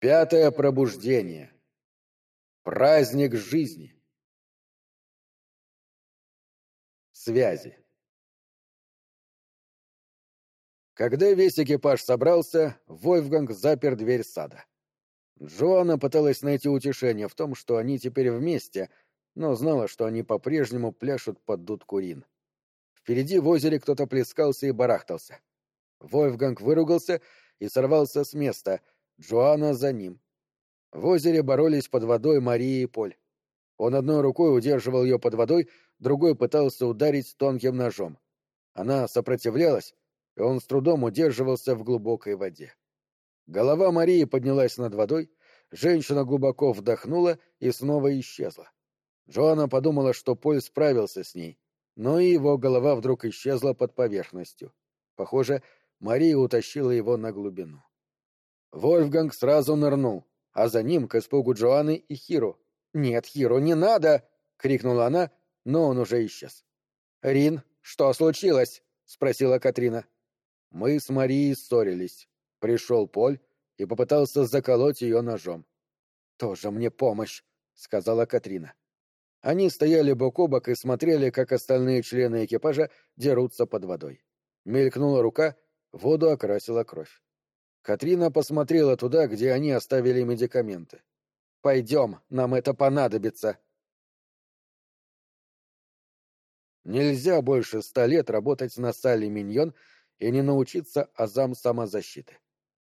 Пятое пробуждение. Праздник жизни. Связи. Когда весь экипаж собрался, Вольфганг запер дверь сада. Джоанна пыталась найти утешение в том, что они теперь вместе, но знала, что они по-прежнему пляшут под дудку Рин. Впереди в озере кто-то плескался и барахтался. Вольфганг выругался и сорвался с места — Джоанна за ним. В озере боролись под водой Мария и Поль. Он одной рукой удерживал ее под водой, другой пытался ударить тонким ножом. Она сопротивлялась, и он с трудом удерживался в глубокой воде. Голова Марии поднялась над водой, женщина глубоко вдохнула и снова исчезла. Джоанна подумала, что Поль справился с ней, но и его голова вдруг исчезла под поверхностью. Похоже, Мария утащила его на глубину. Вольфганг сразу нырнул, а за ним к испугу Джоанны и Хиру. «Нет, Хиру, не надо!» — крикнула она, но он уже исчез. «Рин, что случилось?» — спросила Катрина. Мы с Марией ссорились. Пришел Поль и попытался заколоть ее ножом. «Тоже мне помощь», — сказала Катрина. Они стояли бок о бок и смотрели, как остальные члены экипажа дерутся под водой. Мелькнула рука, воду окрасила кровь. Катрина посмотрела туда, где они оставили медикаменты. «Пойдем, нам это понадобится». Нельзя больше ста лет работать на Салли Миньон и не научиться азам самозащиты.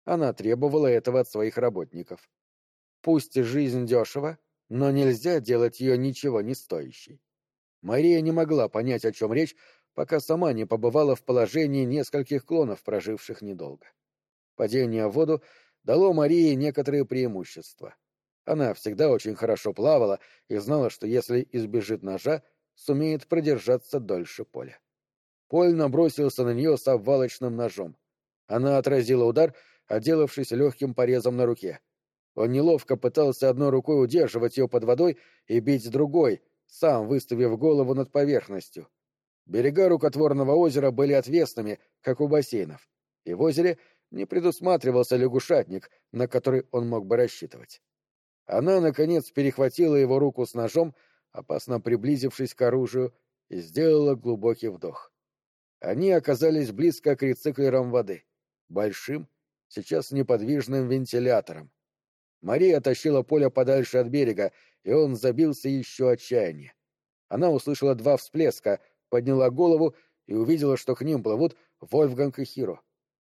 Она требовала этого от своих работников. Пусть жизнь дешева, но нельзя делать ее ничего не стоящей. Мария не могла понять, о чем речь, пока сама не побывала в положении нескольких клонов, проживших недолго. Падение в воду дало Марии некоторые преимущества. Она всегда очень хорошо плавала и знала, что если избежит ножа, сумеет продержаться дольше поля. Поль набросился на нее с обвалочным ножом. Она отразила удар, отделавшись легким порезом на руке. Он неловко пытался одной рукой удерживать ее под водой и бить другой, сам выставив голову над поверхностью. Берега рукотворного озера были отвесными, как у бассейнов, и в озере не предусматривался лягушатник, на который он мог бы рассчитывать. Она, наконец, перехватила его руку с ножом, опасно приблизившись к оружию, и сделала глубокий вдох. Они оказались близко к рециклерам воды, большим, сейчас неподвижным вентилятором. Мария тащила Поля подальше от берега, и он забился еще отчаяние. Она услышала два всплеска, подняла голову и увидела, что к ним плывут Вольфганг и Хиро.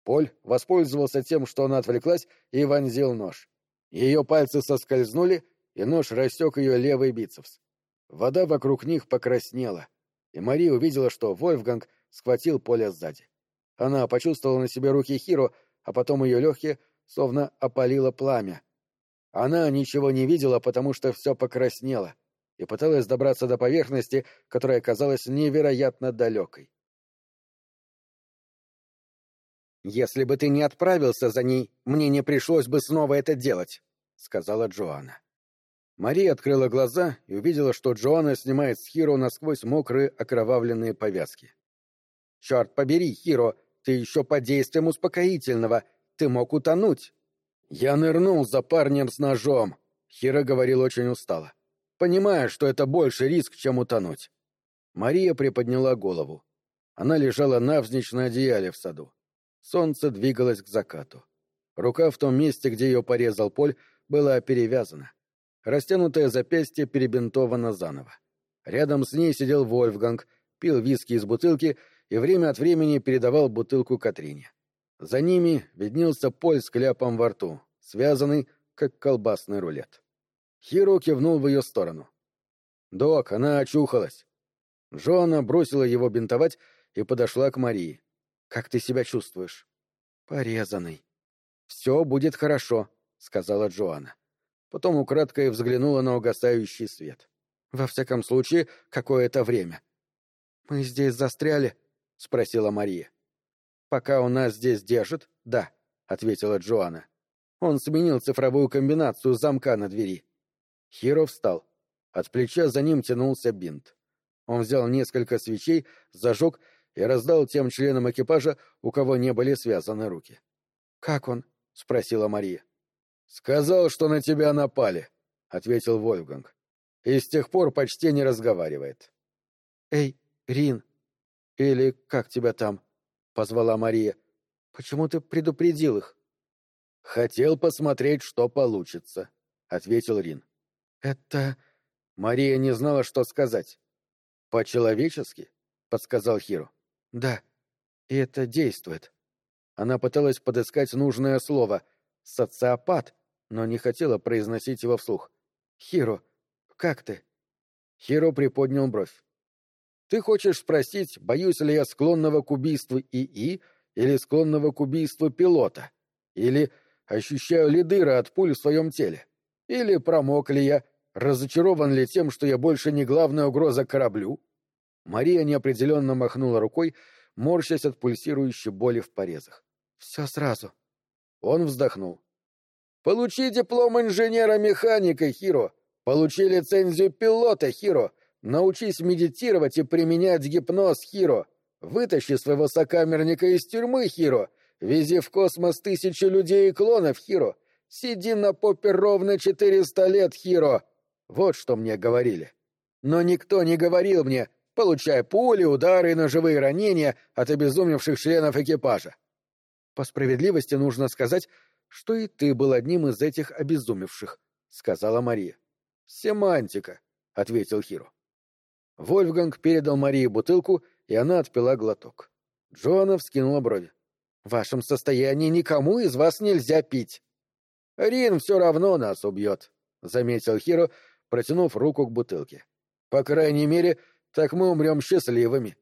Поль воспользовался тем, что она отвлеклась, и вонзил нож. Ее пальцы соскользнули, и нож рассек ее левый бицепс. Вода вокруг них покраснела, и Мария увидела, что Вольфганг схватил Поля сзади. Она почувствовала на себе руки Хиро, а потом ее легкие словно опалило пламя. Она ничего не видела, потому что все покраснело, и пыталась добраться до поверхности, которая казалась невероятно далекой. «Если бы ты не отправился за ней, мне не пришлось бы снова это делать», — сказала Джоанна. Мария открыла глаза и увидела, что Джоанна снимает с Хиро насквозь мокрые окровавленные повязки. «Черт побери, Хиро, ты еще под действием успокоительного. Ты мог утонуть». «Я нырнул за парнем с ножом», — Хиро говорил очень устало. «Понимая, что это больше риск, чем утонуть». Мария приподняла голову. Она лежала навзничь на одеяле в саду. Солнце двигалось к закату. Рука в том месте, где ее порезал Поль, была перевязана. Растянутое запястье перебинтовано заново. Рядом с ней сидел Вольфганг, пил виски из бутылки и время от времени передавал бутылку Катрине. За ними виднелся Поль с кляпом во рту, связанный, как колбасный рулет. Хиро кивнул в ее сторону. «Док, она очухалась». Джоанна бросила его бинтовать и подошла к Марии. Как ты себя чувствуешь? Порезанный. Все будет хорошо, сказала Джоанна. Потом украдкой взглянула на угасающий свет. Во всяком случае, какое-то время. Мы здесь застряли? спросила Мария. Пока он нас здесь держит, да, ответила Джоанна. Он сменил цифровую комбинацию замка на двери. Хиро встал. От плеча за ним тянулся бинт. Он взял несколько свечей, зажег и раздал тем членам экипажа, у кого не были связаны руки. «Как он?» — спросила Мария. Сказал, что на тебя напали, ответил Вольфганг. И с тех пор почти не разговаривает. Эй, Рин, или как тебя там? позвала Мария. Почему ты предупредил их? Хотел посмотреть, что получится, ответил Рин. Это Мария не знала, что сказать. По-человечески, подсказал Хиро. Да. И это действует. Она пыталась подыскать нужное слово социопат, но не хотела произносить его вслух. Хиро, как ты? Хиро приподнял бровь. Ты хочешь спросить, боюсь ли я склонного к убийству ИИ или склонного к убийству пилота? Или ощущаю ли дыры от пуль в своем теле? Или промок ли я? Разочарован ли тем, что я больше не главная угроза кораблю? Мария неопределенно махнула рукой, морщась от пульсирующей боли в порезах. Все сразу. Он вздохнул. Получи диплом инженера-механика, Хиро. Получи лицензию пилота, Хиро. Научись медитировать и применять гипноз, Хиро. Вытащи своего сокамерника из тюрьмы, Хиро. Вези в космос тысячи людей и клонов, Хиро. Сиди на попе ровно четыреста лет, Хиро. Вот что мне говорили. Но никто не говорил мне, получая пули, удары и ножевые ранения от обезумевших членов экипажа. По справедливости нужно сказать, что и ты был одним из этих обезумевших, — сказала Мария. — Семантика, — ответил Хиро. Вольфганг передал Марии бутылку, и она отпила глоток. Джоанна вскинула брови. — В вашем состоянии никому из вас нельзя пить. — Рин все равно нас убьет, — заметил Хиро, протянув руку к бутылке. — По крайней мере, так мы умрем счастливыми.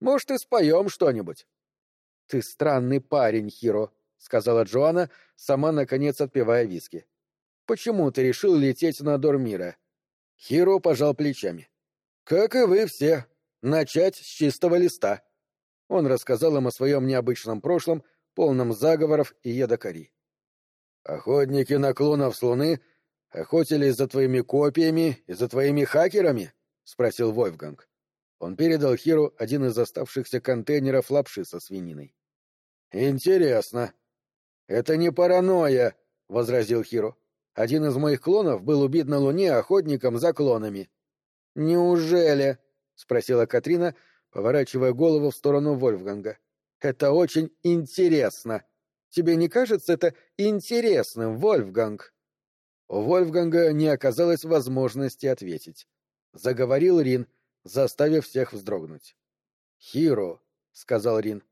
Может, и споем что-нибудь. — Ты странный парень, Хиро, — сказала Джоанна, сама, наконец, отпивая виски. — Почему ты решил лететь на Дормира? Хиро пожал плечами. Как и вы все. Начать с чистого листа. Он рассказал им о своем необычном прошлом, полном заговоров и едокари. Охотники на клонов с Луны охотились за твоими копиями и за твоими хакерами? — спросил Вольфганг. Он передал Хиру один из оставшихся контейнеров лапши со свининой. «Интересно». «Это не паранойя», — возразил Хиро. «Один из моих клонов был убит на Луне охотником за клонами». «Неужели?» — спросила Катрина, поворачивая голову в сторону Вольфганга. «Это очень интересно. Тебе не кажется это интересным, Вольфганг?» У Вольфганга не оказалось возможности ответить. Заговорил Рин, заставив всех вздрогнуть. «Хиро», — сказал Рин.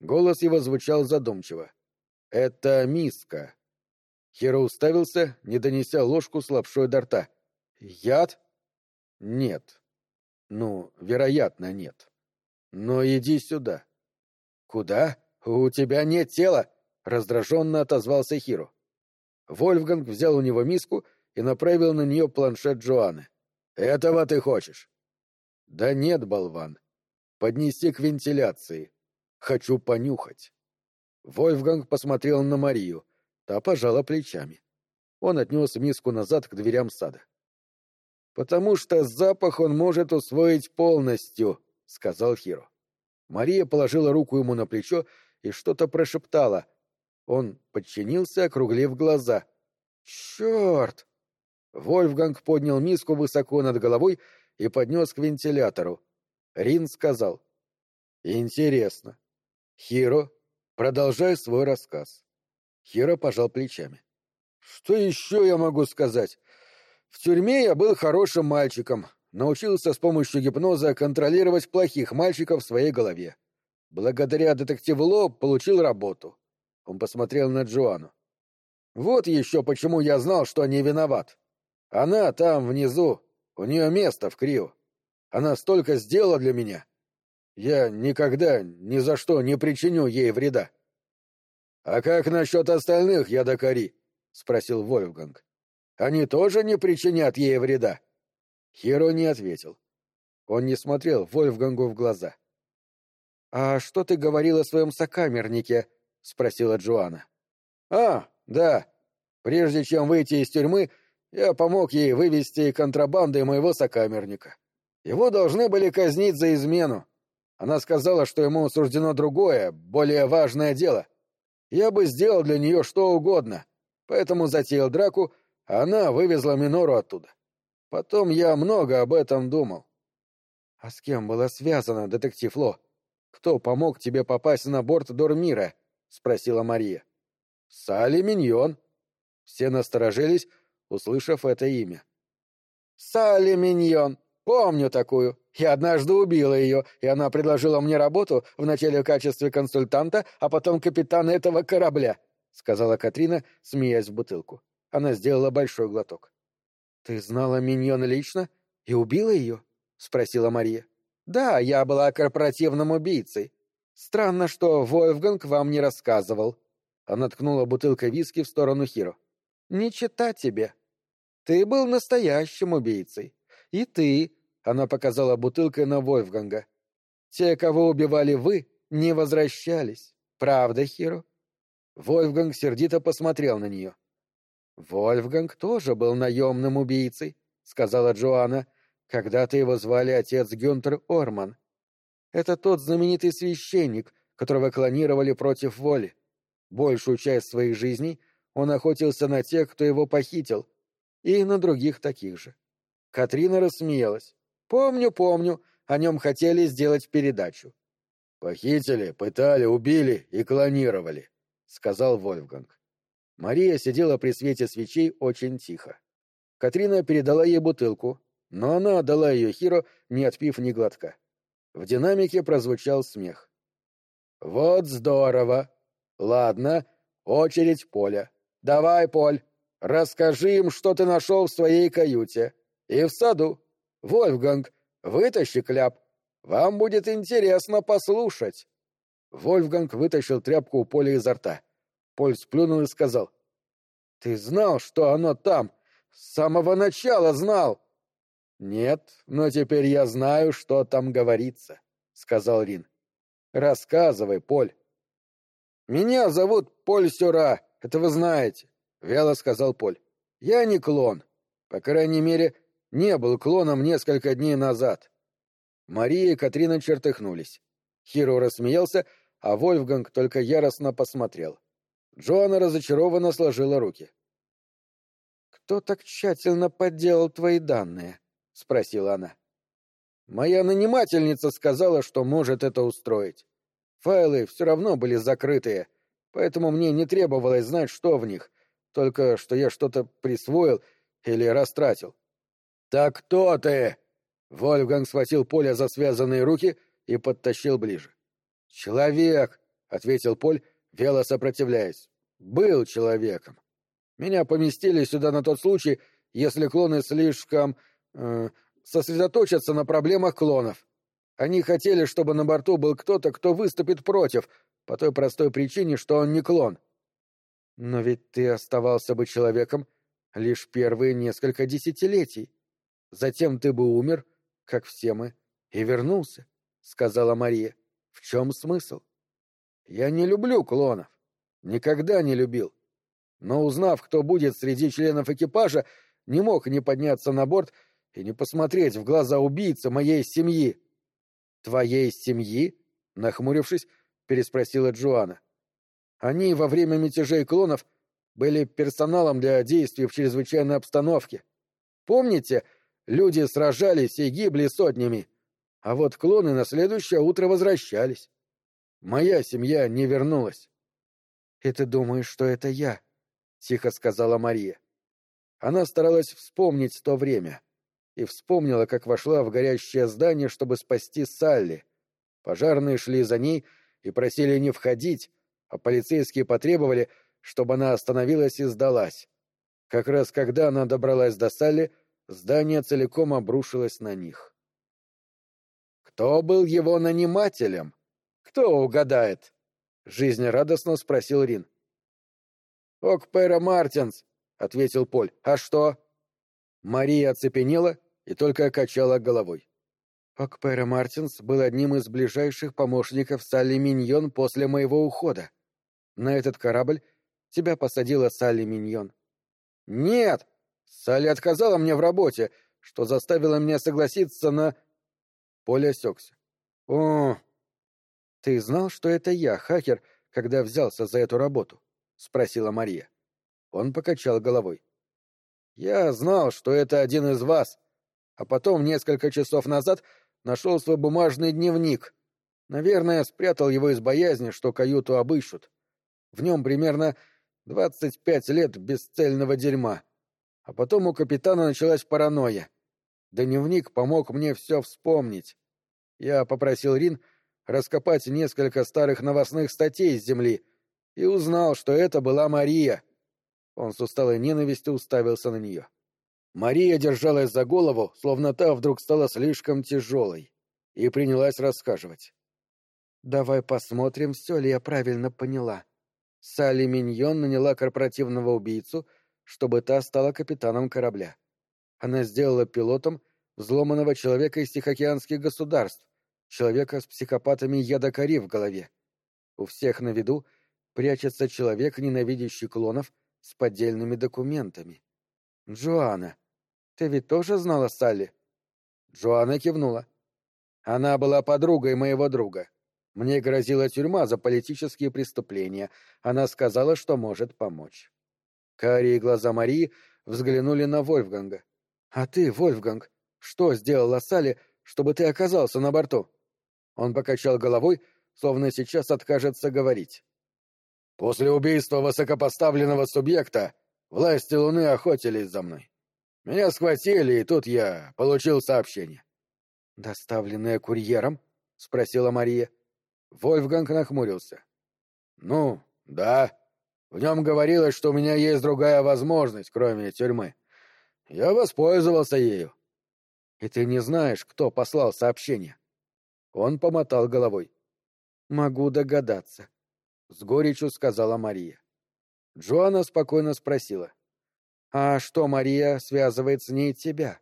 Голос его звучал задумчиво. «Это миска». Хиро уставился, не донеся ложку с лапшой до рта. «Яд?» Нет. Ну, вероятно, нет. Но иди сюда. Куда? У тебя нет тела, раздраженно отозвался Хиро. Вольфганг взял у него миску и направил на нее планшет Джоанны. Этого ты хочешь? Да нет, болван. Поднеси к вентиляции. Хочу понюхать. Вольфганг посмотрел на Марию. Та пожала плечами. Он отнес миску назад к дверям сада потому что запах он может усвоить полностью, — сказал Хиро. Мария положила руку ему на плечо и что-то прошептала. Он подчинился, округлив глаза. «Черт!» Вольфганг поднял миску высоко над головой и поднес к вентилятору. Рин сказал. «Интересно. Хиро, продолжай свой рассказ». Хиро пожал плечами. «Что еще я могу сказать? В тюрьме я был хорошим мальчиком, научился с помощью гипноза контролировать плохих мальчиков в своей голове. Благодаря детективу Ло получил работу. Он посмотрел на Джоанну. Вот еще почему я знал, что не виноват. Она там, внизу, у нее место в Крио. Она столько сделала для меня. Я никогда ни за что не причиню ей вреда. — А как насчет остальных, Ядакари? — спросил Вольфганг. Они тоже не причинят ей вреда?» Хиро не ответил. Он не смотрел Вольфгангу в глаза. «А что ты говорил о своем сокамернике?» — спросила Джоанна. «А, да. Прежде чем выйти из тюрьмы, я помог ей вывести контрабандой моего сокамерника. Его должны были казнить за измену. Она сказала, что ему суждено другое, более важное дело. Я бы сделал для нее что угодно. поэтому затеял драку, а она вывезла Минору оттуда. Потом я много об этом думал. — А с кем было связано, детектив Ло? Кто помог тебе попасть на борт Дормира? — спросила Мария. — Салли Миньон. Все насторожились, услышав это имя. — Салли Миньон. Помню такую. Я однажды убила ее, и она предложила мне работу вначале в качестве консультанта, а потом капитана этого корабля, — сказала Катрина, смеясь в бутылку. Она сделала большой глоток. — Ты знала Миньон лично и убила ее? — спросила Мария. — Да, я была корпоративным убийцей. Странно, что Вольфганг вам не рассказывал. Она ткнула бутылкой виски в сторону Хиро. — Не читать тебе. Ты был настоящим убийцей. И ты, она показала бутылкой на Вольфганга. Те, кого убивали вы, не возвращались. Правда, Хиро? Вольфганг сердито посмотрел на нее. Вольфганг тоже был наемным убийцей, сказала Джоанна. Когда-то его звали отец Гюнтер Орман. Это тот знаменитый священник, которого клонировали против воли. Большую часть своих жизней он охотился на тех, кто его похитил, и на других таких же. Катрина рассмеялась. «Помню, помню, о нем хотели сделать передачу». «Похитили, пытали, убили и клонировали», — сказал Вольфганг. Мария сидела при свете свечей очень тихо. Катрина передала ей бутылку, но она отдала ее Хиро, не отпив ни глотка. В динамике прозвучал смех. «Вот здорово! Ладно, очередь Поля. Давай, Поль, расскажи им, что ты нашел в своей каюте. И в саду. Вольфганг, вытащи кляп. Вам будет интересно послушать». Вольфганг вытащил тряпку у Поля изо рта. Поль сплюнул и сказал. «Ты знал, что оно там? С самого начала знал!» «Нет, но теперь я знаю, что там говорится», — сказал Рин. «Рассказывай, Поль». «Меня зовут Поль Сюра, это вы знаете», — вяло сказал Поль. «Я не клон. По крайней мере, не был клоном несколько дней назад». Мария и Катрина чертыхнулись. Хиро рассмеялся, а Вольфганг только яростно посмотрел. Джоанна разочарованно сложила руки. «Кто так тщательно подделал твои данные?» — спросила она. «Моя нанимательница сказала, что может это устроить. Файлы все равно были закрытые, поэтому мне не требовалось знать, что в них, только что я что-то присвоил или растратил». «Так кто ты?» Вольфганг схватил Поля за связанные руки и подтащил ближе. «Человек», — ответил Поль, вело сопротивляясь. «Был человеком. Меня поместили сюда на тот случай, если клоны слишком э, сосредоточатся на проблемах клонов. Они хотели, чтобы на борту был кто-то, кто выступит против, по той простой причине, что он не клон. Но ведь ты оставался бы человеком лишь первые несколько десятилетий. Затем ты бы умер, как все мы, и вернулся, — сказала Мария. В чем смысл? Я не люблю клонов. Никогда не любил. Но узнав, кто будет среди членов экипажа, не мог не подняться на борт и не посмотреть в глаза убийцы моей семьи. Твоей семьи? Нахмурившись, переспросила Джоанна. Они во время мятежей клонов были персоналом для действий в чрезвычайной обстановке. Помните, люди сражались и гибли сотнями, а вот клоны на следующее утро возвращались. Моя семья не вернулась. — И ты думаешь, что это я? — тихо сказала Мария. Она старалась вспомнить то время и вспомнила, как вошла в горящее здание, чтобы спасти Салли. Пожарные шли за ней и просили не входить, а полицейские потребовали, чтобы она остановилась и сдалась. Как раз когда она добралась до Салли, здание целиком обрушилось на них. «Кто был его нанимателем? Кто угадает?» — жизнерадостно спросил Рин. «Окпера Мартинс», — ответил Поль. «А что?» Мария оцепенела и только качала головой. Окпера Мартинс был одним из ближайших помощников Салли Миньон после моего ухода. На этот корабль тебя посадила Салли Миньон. «Нет! Салли отказала мне в работе, что заставило меня согласиться на...» Поле осекся. «О, ты знал, что это я, хакер, когда взялся за эту работу?» — спросила Мария. Он покачал головой. «Я знал, что это один из вас, а потом, несколько часов назад, нашел свой бумажный дневник. Наверное, спрятал его из боязни, что каюту обыщут. В нем примерно двадцать пять лет бесцельного дерьма. А потом у капитана началась паранойя. Дневник помог мне все вспомнить. Я попросил Рин раскопать несколько старых новостных статей с земли и узнал, что это была Мария. Он с усталой ненавистью уставился на нее. Мария держалась за голову, словно та вдруг стала слишком тяжелой, и принялась рассказывать. «Давай посмотрим, все ли я правильно поняла. Салли Миньон наняла корпоративного убийцу, чтобы та стала капитаном корабля. Она сделала пилотом взломанного человека из Тихоокеанских государств, человека с психопатами ядокари в голове. У всех на виду прячется человек, ненавидящий клонов, с поддельными документами. Джоанна, ты ведь тоже знала Салли? Джоанна кивнула. Она была подругой моего друга. Мне грозила тюрьма за политические преступления. Она сказала, что может помочь. Карие глаза Марии взглянули на Вольфганга. «А ты, Вольфганг, что сделала Салли, чтобы ты оказался на борту?» Он покачал головой, словно сейчас откажется говорить. «После убийства высокопоставленного субъекта власти Луны охотились за мной. Меня схватили, и тут я получил сообщение». «Доставленное курьером?» — спросила Мария. Вольфганг нахмурился. «Ну, да. В нем говорилось, что у меня есть другая возможность, кроме тюрьмы. Я воспользовался ею. И ты не знаешь, кто послал сообщение? Он помотал головой. Могу догадаться. С горечью сказала Мария. Джоанна спокойно спросила. А что Мария связывает с ней тебя?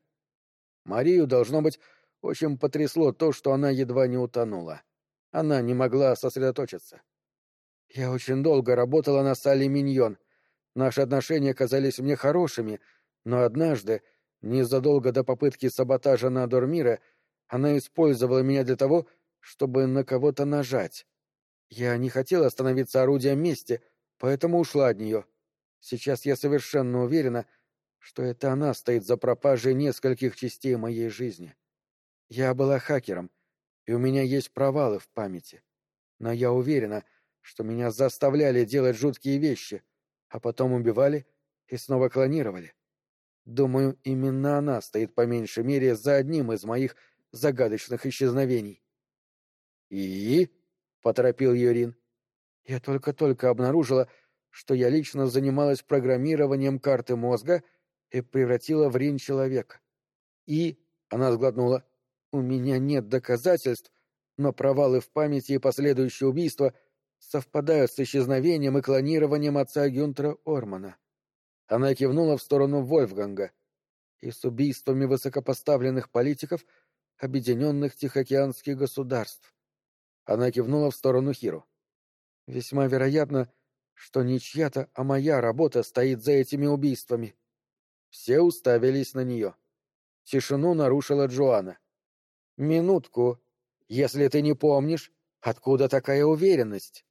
Марию, должно быть, очень потрясло то, что она едва не утонула. Она не могла сосредоточиться. Я очень долго работала на Салли Миньон. Наши отношения казались мне хорошими, но однажды Незадолго до попытки саботажа на Дормира она использовала меня для того, чтобы на кого-то нажать. Я не хотела становиться орудием мести, поэтому ушла от нее. Сейчас я совершенно уверена, что это она стоит за пропажей нескольких частей моей жизни. Я была хакером, и у меня есть провалы в памяти. Но я уверена, что меня заставляли делать жуткие вещи, а потом убивали и снова клонировали. Думаю, именно она стоит по меньшей мере за одним из моих загадочных исчезновений. «И?» — поторопил Юрин. «Я только-только обнаружила, что я лично занималась программированием карты мозга и превратила в Рин человека. И...» — она сглотнула. «У меня нет доказательств, но провалы в памяти и последующие убийства совпадают с исчезновением и клонированием отца Гюнтера Ормана. Она кивнула в сторону Вольфганга. И с убийствами высокопоставленных политиков объединенных Тихоокеанских государств. Она кивнула в сторону Хиру. Весьма вероятно, что не чья-то, а моя работа стоит за этими убийствами. Все уставились на нее. Тишину нарушила Джоанна. «Минутку. Если ты не помнишь, откуда такая уверенность?»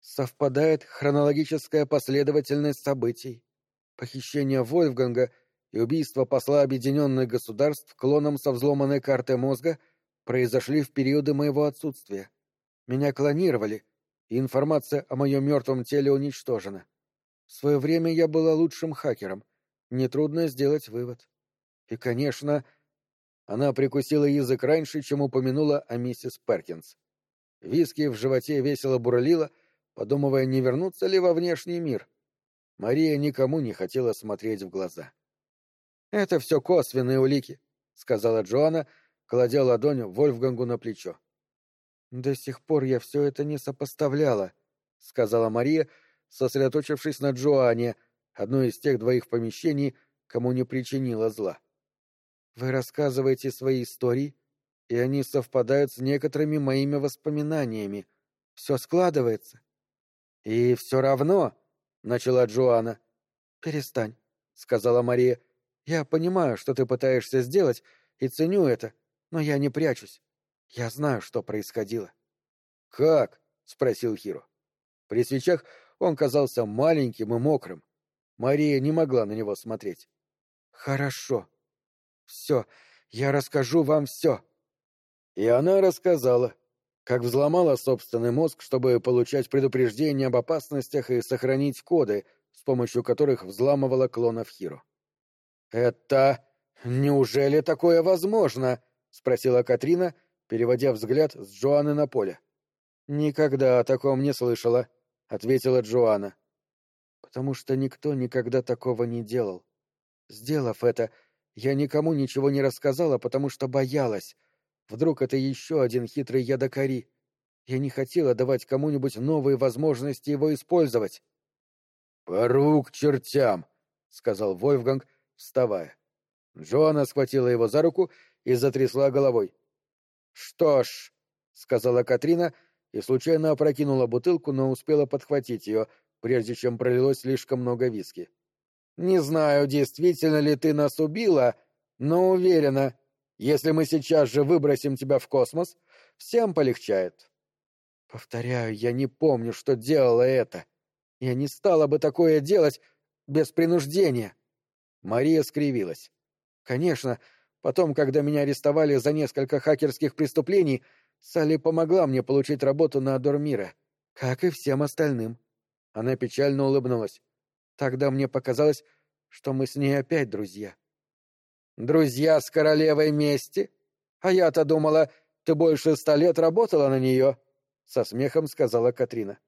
совпадает хронологическая последовательность событий. Похищение Вольфганга и убийство посла Объединенных Государств клоном со взломанной картой мозга произошли в периоды моего отсутствия. Меня клонировали, и информация о моем мертвом теле уничтожена. В свое время я была лучшим хакером. Нетрудно сделать вывод. И, конечно, она прикусила язык раньше, чем упомянула о миссис Перкинс. Виски в животе весело бурлило, подумывая, не вернуться ли во внешний мир. Мария никому не хотела смотреть в глаза. «Это все косвенные улики», — сказала Джоанна, кладя ладонь Вольфгангу на плечо. «До сих пор я все это не сопоставляла», — сказала Мария, сосредоточившись на Джоанне, одной из тех двоих помещений, кому не причинила зла. «Вы рассказываете свои истории, и они совпадают с некоторыми моими воспоминаниями. Все складывается. «И все равно...» — начала Джоанна. «Перестань», — сказала Мария. «Я понимаю, что ты пытаешься сделать, и ценю это, но я не прячусь. Я знаю, что происходило». «Как?» — спросил Хиро. При свечах он казался маленьким и мокрым, Мария не могла на него смотреть. «Хорошо. Все. Я расскажу вам все». И она рассказала, как взломала собственный мозг, чтобы получать предупреждения об опасностях и сохранить коды, с помощью которых взламывала клонов Хиро. «Это... неужели такое возможно?» — спросила Катрина, переводя взгляд с Джоанны на поле. «Никогда о таком не слышала», — ответила Джоанна. «Потому что никто никогда такого не делал. Сделав это, я никому ничего не рассказала, потому что боялась. Вдруг это еще один хитрый ядокари. Я не хотела давать кому-нибудь новые возможности его использовать. «Пору к чертям!» — сказал Вольфганг, вставая. Джоанна схватила его за руку и затрясла головой. «Что ж», — сказала Катрина и случайно опрокинула бутылку, но успела подхватить ее, прежде чем пролилось слишком много виски. «Не знаю, действительно ли ты нас убила, но уверена, если мы сейчас же выбросим тебя в космос, всем полегчает. Повторяю, я не помню, что делала это. Я не стала бы такое делать без принуждения. Мария скривилась. Конечно, потом, когда меня арестовали за несколько хакерских преступлений, Салли помогла мне получить работу на Дормира, как и всем остальным. Она печально улыбнулась. Тогда мне показалось, что мы с ней опять друзья. Друзья с королевой мести? А я-то думала, ты больше ста лет работала на нее, — со смехом сказала Катрина.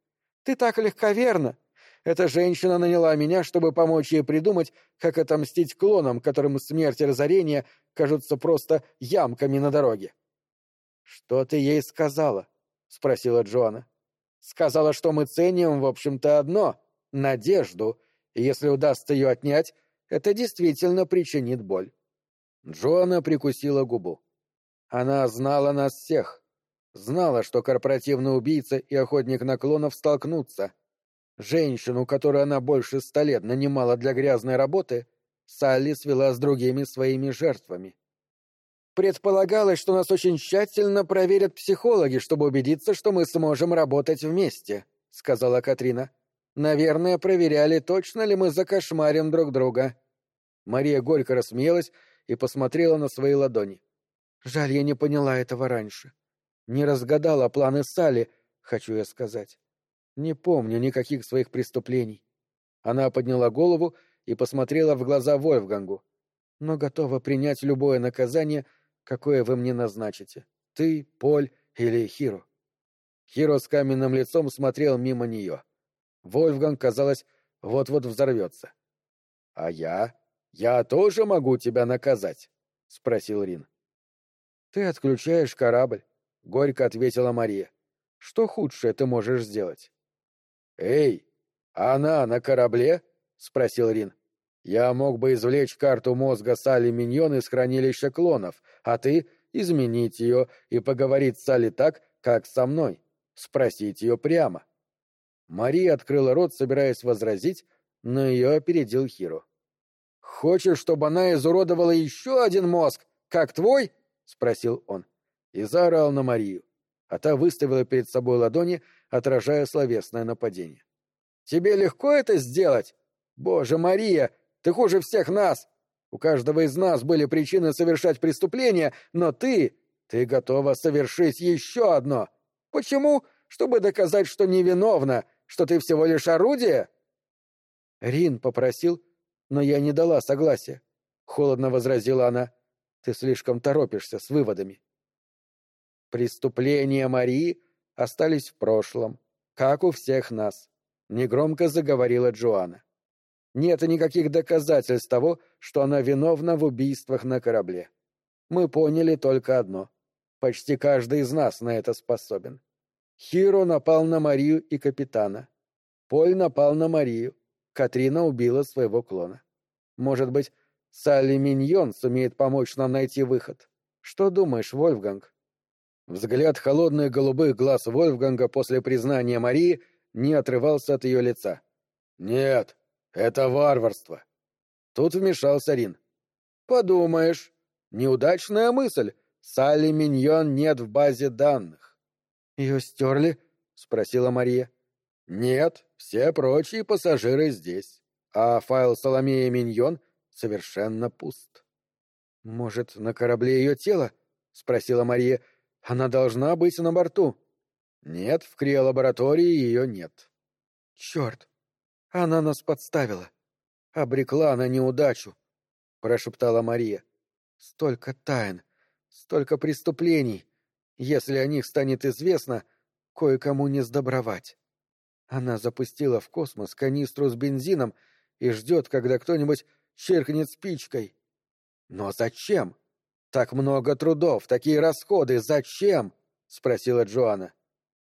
Ты так легковерна. Эта женщина наняла меня, чтобы помочь ей придумать, как отомстить клонам, которым смерть и разорение кажутся просто ямками на дороге. — Что ты ей сказала? — спросила Джоанна. — Сказала, что мы ценим, в общем-то, одно — надежду, и если удастся ее отнять, это действительно причинит боль. Джоанна прикусила губу. Она знала нас всех. Знала, что корпоративный убийца и охотник на клонов столкнутся. Женщину, которую она больше ста лет нанимала для грязной работы, Салли свела с другими своими жертвами. Предполагалось, что нас очень тщательно проверят психологи, чтобы убедиться, что мы сможем работать вместе, — сказала Катрина. Наверное, проверяли, точно ли мы закошмарим друг друга. Мария горько рассмеялась и посмотрела на свои ладони. Жаль, я не поняла этого раньше. Не разгадала планы Салли, хочу я сказать. Не помню никаких своих преступлений. Она подняла голову и посмотрела в глаза Вольфгангу. Но готова принять любое наказание, какое вы мне назначите. Ты, Поль или Хиро. Хиро с каменным лицом смотрел мимо нее. Вольфганг, казалось, вот-вот взорвется. — А я? «Я тоже могу тебя наказать?» — спросил Рин. «Ты отключаешь корабль», — горько ответила Мария. «Что худшее ты можешь сделать?» «Эй, она на корабле?» — спросил Рин. «Я мог бы извлечь карту мозга Салли Миньон из хранилища клонов, а ты — изменить ее и поговорить с Салли так, как со мной. Спросить ее прямо». Мария открыла рот, собираясь возразить, но ее опередил Хиро. «Хочешь, чтобы она изуродовала еще один мозг, как твой?» — спросил он. И заорал на Марию. А та выставила перед собой ладони, отражая словесное нападение. «Тебе легко это сделать? Боже, Мария, ты хуже всех нас! У каждого из нас были причины совершать преступления, но ты... Ты готова совершить еще одно. Почему? Чтобы доказать, что невиновна, что ты всего лишь орудие?» Рин попросил, но я не дала согласия. Холодно возразила она. Ты слишком торопишься с выводами. Преступления Марии остались в прошлом, как у всех нас, негромко заговорила Джоанна. Нет никаких доказательств того, что она виновна в убийствах на корабле. Мы поняли только одно. Почти каждый из нас на это способен. Хиро напал на Марию и капитана. Поль напал на Марию. Катрина убила своего клона. Может быть, Салли Миньон сумеет помочь нам найти выход. Что думаешь, Вольфганг? Взгляд холодных голубых глаз Вольфганга после признания Марии не отрывался от ее лица. «Нет, это варварство». Тут вмешался Рин. «Подумаешь, неудачная мысль. Салли Миньон нет в базе данных». «Ее стерли?» — спросила Мария. «Нет, все прочие пассажиры здесь. а файл Соломея Миньон совершенно пуст. «Может, на корабле ее тело?» — спросила Мария. «Она должна быть на борту». «Нет, в криолаборатории ее нет». «Черт! Она нас подставила. Обрекла на неудачу», — прошептала Мария. «Столько тайн, столько преступлений. Если о них станет известно, кое-кому не сдобровать. Она запустила в космос канистру с бензином и ждет, когда кто-нибудь чиркнет спичкой. Но зачем? Так много трудов, такие расходы, зачем? спросила Джоанна.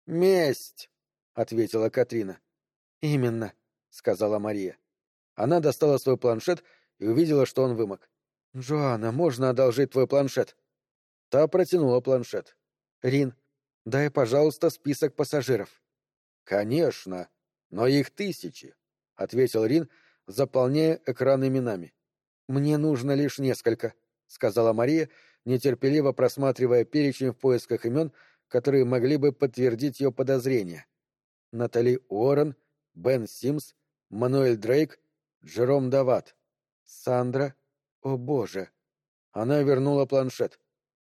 Месть, ответила Катрина. Именно, сказала Мария. Она достала свой планшет и увидела, что он вымок. «Джоанна, можно одолжить твой планшет?» Та протянула планшет. «Рин, дай, пожалуйста, список пассажиров». «Конечно, но их тысячи», — ответил Рин, заполняя экран именами. «Мне нужно лишь несколько», — сказала Мария, нетерпеливо просматривая перечень в поисках имен, которые могли бы подтвердить ее подозрения. Натали Уоррен, Бен Симс, Мануэль Дрейк, Джером Дават. Сандра. О боже. Она вернула планшет.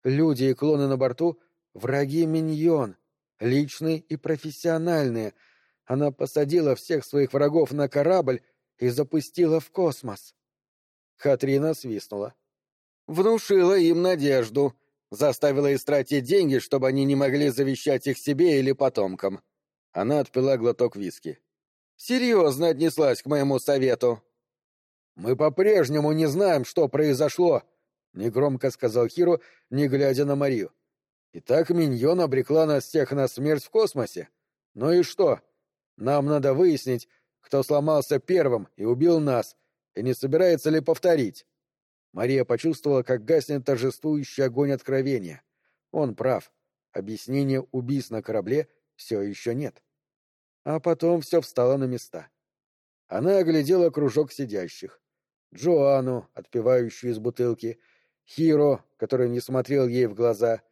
Люди и клоны на борту — враги Миньон. Личные и профессиональные. Она посадила всех своих врагов на корабль и запустила в космос. Катрина свистнула. Внушила им надежду. Заставила истратить деньги, чтобы они не могли завещать их себе или потомкам. Она отпила глоток виски. Серьезно отнеслась к моему совету. «Мы по-прежнему не знаем, что произошло», — негромко сказал Хиру, не глядя на Марию. «Итак, Миньон обрекла нас всех на смерть в космосе. Ну и что? Нам надо выяснить, кто сломался первым и убил нас, и не собирается ли повторить». Мария почувствовала, как гаснет торжествующий огонь откровения. Он прав. Объяснения убийств на корабле все еще нет. А потом все встало на места. Она оглядела кружок сидящих. Джоанну, отпивающую из бутылки, Хиро, который не смотрел ей в глаза,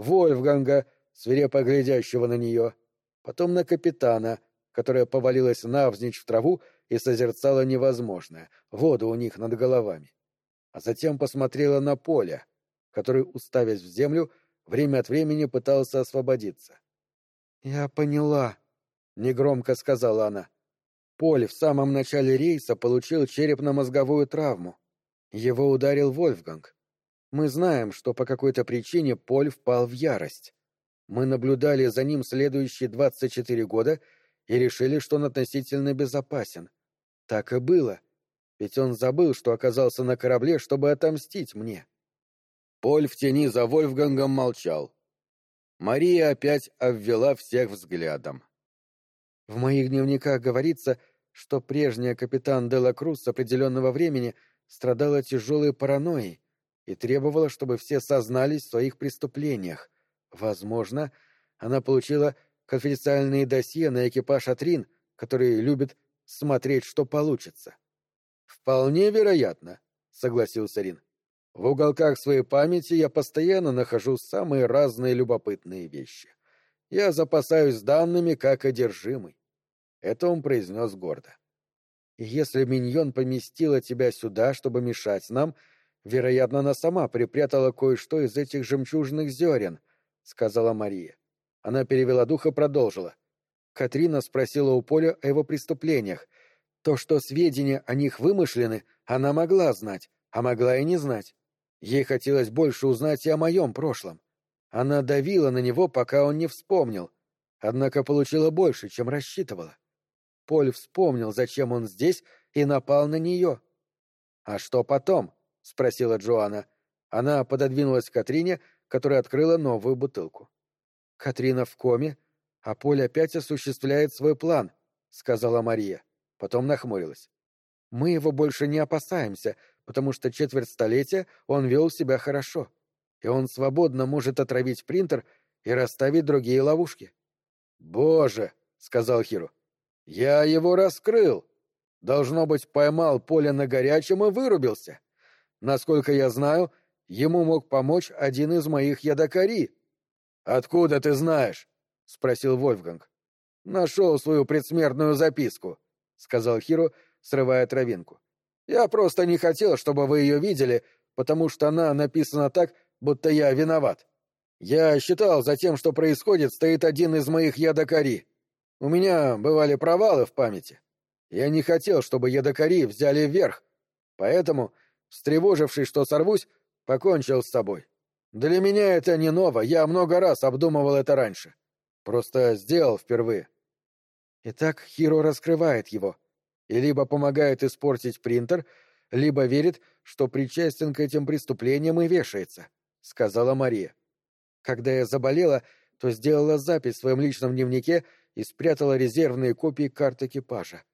Вольфганга, свирепо глядящего на нее, потом на капитана, которая повалилась навзничь в траву и созерцала невозможное, воду у них над головами. А затем посмотрела на поле, который, уставясь в землю, время от времени пытался освободиться. — Я поняла, — негромко сказала она. Поль в самом начале рейса получил черепно-мозговую травму. Его ударил Вольфганг. Мы знаем, что по какой-то причине Поль впал в ярость. Мы наблюдали за ним следующие 24 года и решили, что он относительно безопасен. Так и было. Ведь он забыл, что оказался на корабле, чтобы отомстить мне. Поль в тени за Вольфгангом молчал. Мария опять обвела всех взглядом. В моих дневниках говорится, что прежняя капитан Делла Круз с определенного времени страдала тяжелой паранойей и требовала, чтобы все сознались в своих преступлениях. Возможно, она получила конфиденциальные досье на экипаж Атрин, который любит смотреть, что получится. «Вполне вероятно», — согласился Рин. «В уголках своей памяти я постоянно нахожу самые разные любопытные вещи. Я запасаюсь данными как одержимый. Это он произнес гордо. «Если Миньон поместила тебя сюда, чтобы мешать нам, вероятно, она сама припрятала кое-что из этих жемчужных зерен», — сказала Мария. Она перевела дух и продолжила. Катрина спросила у Поля о его преступлениях. То, что сведения о них вымышлены, она могла знать, а могла и не знать. Ей хотелось больше узнать и о моем прошлом. Она давила на него, пока он не вспомнил, однако получила больше, чем рассчитывала. Поль вспомнил, зачем он здесь, и напал на нее. «А что потом?» — спросила Джоанна. Она пододвинулась к Катрине, которая открыла новую бутылку. «Катрина в коме, а Поль опять осуществляет свой план», — сказала Мария. Потом нахмурилась. «Мы его больше не опасаемся, потому что четверть столетия он вел себя хорошо, и он свободно может отравить принтер и расставить другие ловушки». «Боже!» — сказал Хиру. Я его раскрыл. Должно быть, поймал поле на горячем и вырубился. Насколько я знаю, ему мог помочь один из моих ядокари. Откуда ты знаешь? спросил Вольфганг. Нашел свою предсмертную записку, сказал Хиро, срывая травинку. «Я просто не хотел, чтобы вы ее видели, потому что она написана так, будто я виноват. Я считал, за тем, что происходит, стоит один из моих ядокари. У меня бывали провалы в памяти. Я не хотел, чтобы ядокари взяли вверх, поэтому, встревожившись, что сорвусь, покончил с собой. Для меня это не ново, я много раз обдумывал это раньше. Просто сделал впервые. Итак, Хиро раскрывает его. И либо помогает испортить принтер, либо верит, что причастен к этим преступлениям и вешается, — сказала Мария. Когда я заболела, то сделала запись в своем личном дневнике и спрятала резервные копии карт экипажа.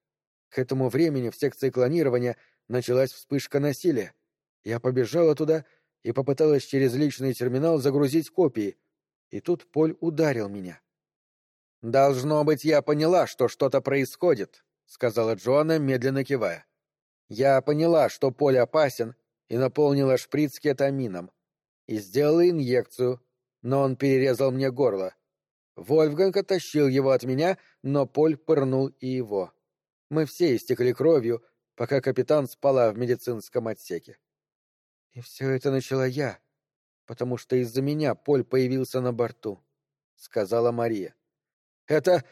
К этому времени в секции клонирования началась вспышка насилия. Я побежала туда и попыталась через личный терминал загрузить копии, и тут Поль ударил меня. «Должно быть, я поняла, что что-то происходит», — сказала Джоанна, медленно кивая. «Я поняла, что Поль опасен, и наполнила шприц кетамином. И сделала инъекцию, но он перерезал мне горло. Вольфганг оттащил его от меня, но Поль пырнул и его. Мы все истекли кровью, пока капитан спала в медицинском отсеке. И все это начала я, потому что из-за меня Поль появился на борту, — сказала Мария. — Это...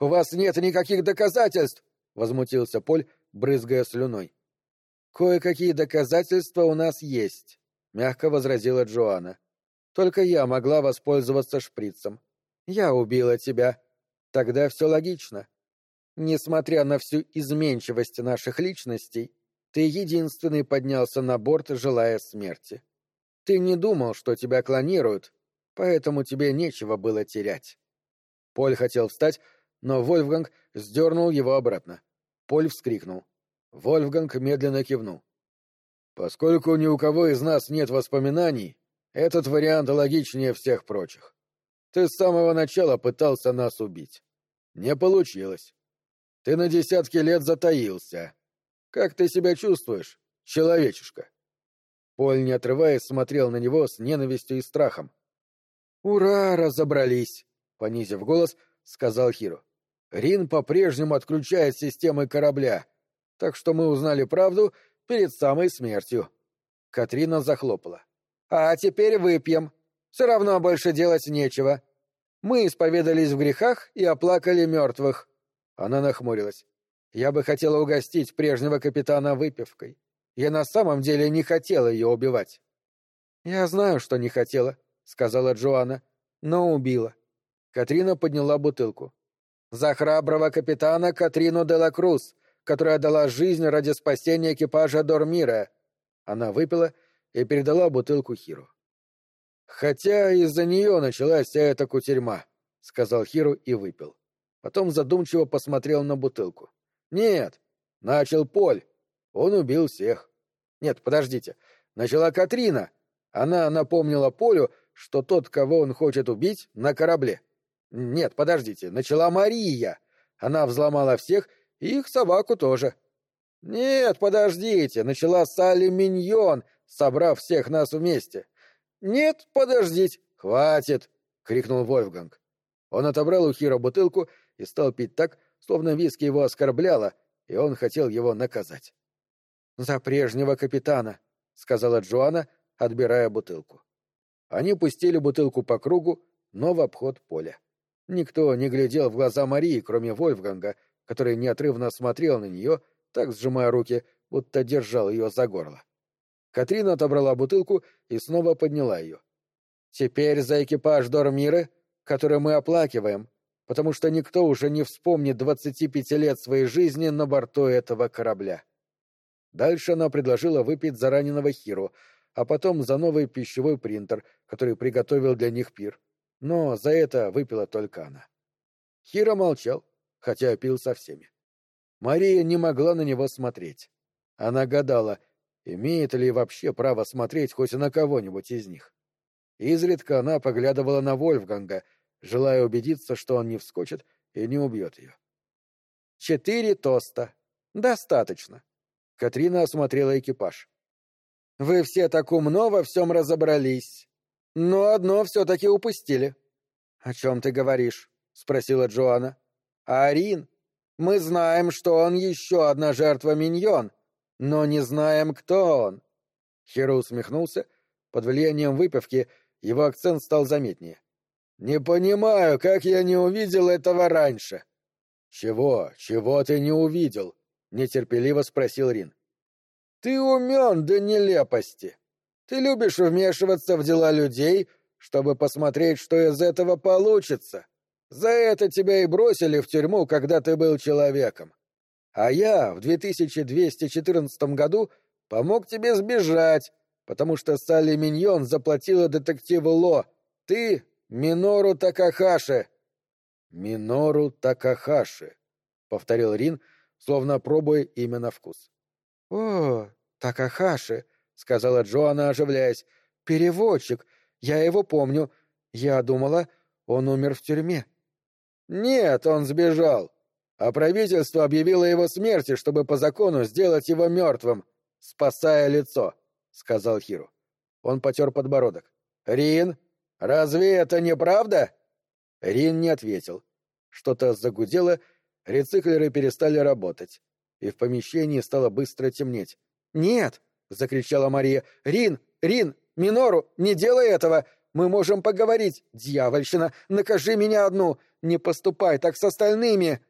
у вас нет никаких доказательств! — возмутился Поль, брызгая слюной. — Кое-какие доказательства у нас есть, — мягко возразила Джоанна. — Только я могла воспользоваться шприцем. Я убила тебя. Тогда все логично. Несмотря на всю изменчивость наших личностей, ты единственный поднялся на борт, желая смерти. Ты не думал, что тебя клонируют, поэтому тебе нечего было терять. Поль хотел встать, но Вольфганг сдернул его обратно. Поль вскрикнул. Вольфганг медленно кивнул. Поскольку ни у кого из нас нет воспоминаний, этот вариант логичнее всех прочих. Ты с самого начала пытался нас убить. Не получилось. Ты на десятки лет затаился. Как ты себя чувствуешь, человечишка?» Поль, не отрываясь, смотрел на него с ненавистью и страхом. «Ура, разобрались!» — понизив голос, сказал Хиро. «Рин по-прежнему отключает системы корабля, так что мы узнали правду перед самой смертью». Катрина захлопала. «А теперь выпьем. Все равно больше делать нечего. Мы исповедались в грехах и оплакали мертвых. Она нахмурилась. Я бы хотела угостить прежнего капитана выпивкой. Я на самом деле не хотела ее убивать. Я знаю, что не хотела, сказала Джоанна, но убила. Катрина подняла бутылку. За храброго капитана Катрину де ла Круз, которая дала жизнь ради спасения экипажа Дормира. Она выпила и передала бутылку Хиру. Хотя из-за нее началась вся эта кутерьма, сказал Хиру и выпил. Потом задумчиво посмотрел на бутылку. «Нет, начал Поль. Он убил всех. Нет, подождите. Начала Катрина. Она напомнила Полю, что тот, кого он хочет убить, на корабле. Нет, подождите. Начала Мария. Она взломала всех, и их собаку тоже. Нет, подождите. Начала Салли Миньон, собрав всех нас вместе. Нет, подождите. Хватит, крикнул Вольфганг. Он отобрал у Хира бутылку и стал пить так, словно виски его оскорбляло, и он хотел его наказать. «За прежнего капитана», — сказала Джоанна, отбирая бутылку. Они пустили бутылку по кругу, но в обход поля. Никто не глядел в глаза Марии, кроме Вольфганга, который неотрывно смотрел на нее, так сжимая руки, будто держал ее за горло. Катрина отобрала бутылку и снова подняла ее. «Теперь за экипаж Дормиры, который мы оплакиваем, потому что никто уже не вспомнит двадцати пяти лет своей жизни на борту этого корабля. Дальше она предложила выпить за раненого Хиру, а потом за новый пищевой принтер, который приготовил для них пир. Но за это выпила только она. Хиро молчал, хотя пил со всеми. Мария не могла на него смотреть. Она гадала, имеет ли вообще право смотреть хоть на кого-нибудь из них. Изредка она поглядывала на Вольфганга — желая убедиться, что он не вскочит и не убьет ее. «Четыре тоста. Достаточно». Катрина осмотрела экипаж. «Вы все так умно во всем разобрались. Но одно все-таки упустили». «О чем ты говоришь?» — спросила Джоанна. «А Арин? Мы знаем, что он еще одна жертва миньон, но не знаем, кто он. Хиро усмехнулся. Под влиянием выпивки его акцент стал заметнее. «Не понимаю, как я не увидел этого раньше». «Чего? Чего ты не увидел?» — нетерпеливо спросил Рин. «Ты умен до нелепости. Ты любишь вмешиваться в дела людей, чтобы посмотреть, что из этого получится. За это тебя и бросили в тюрьму, когда ты был человеком. А я в 2214 году помог тебе сбежать, потому что Салли Миньон заплатила детективу Ло. Ты — Минору Такахаши. — Минору Такахаши, — повторил Рин, словно пробуя имя на вкус. — О, Такахаши, — сказала Джоанна, оживляясь. — Переводчик. Я его помню. Я думала, он умер в тюрьме. — Нет, он сбежал. А правительство объявило его смерти, чтобы по закону сделать его мертвым, спасая лицо, — сказал Хиру. Он потер подбородок. — Рин, разве это не правда? Рин не ответил. Что-то загудело, рециклеры перестали работать, и в помещении стало быстро темнеть. «Нет!» — закричала Мария. «Рин! Рин! Минору! Не делай этого! Мы можем поговорить! Дьявольщина! Накажи меня одну! Не поступай так с остальными!»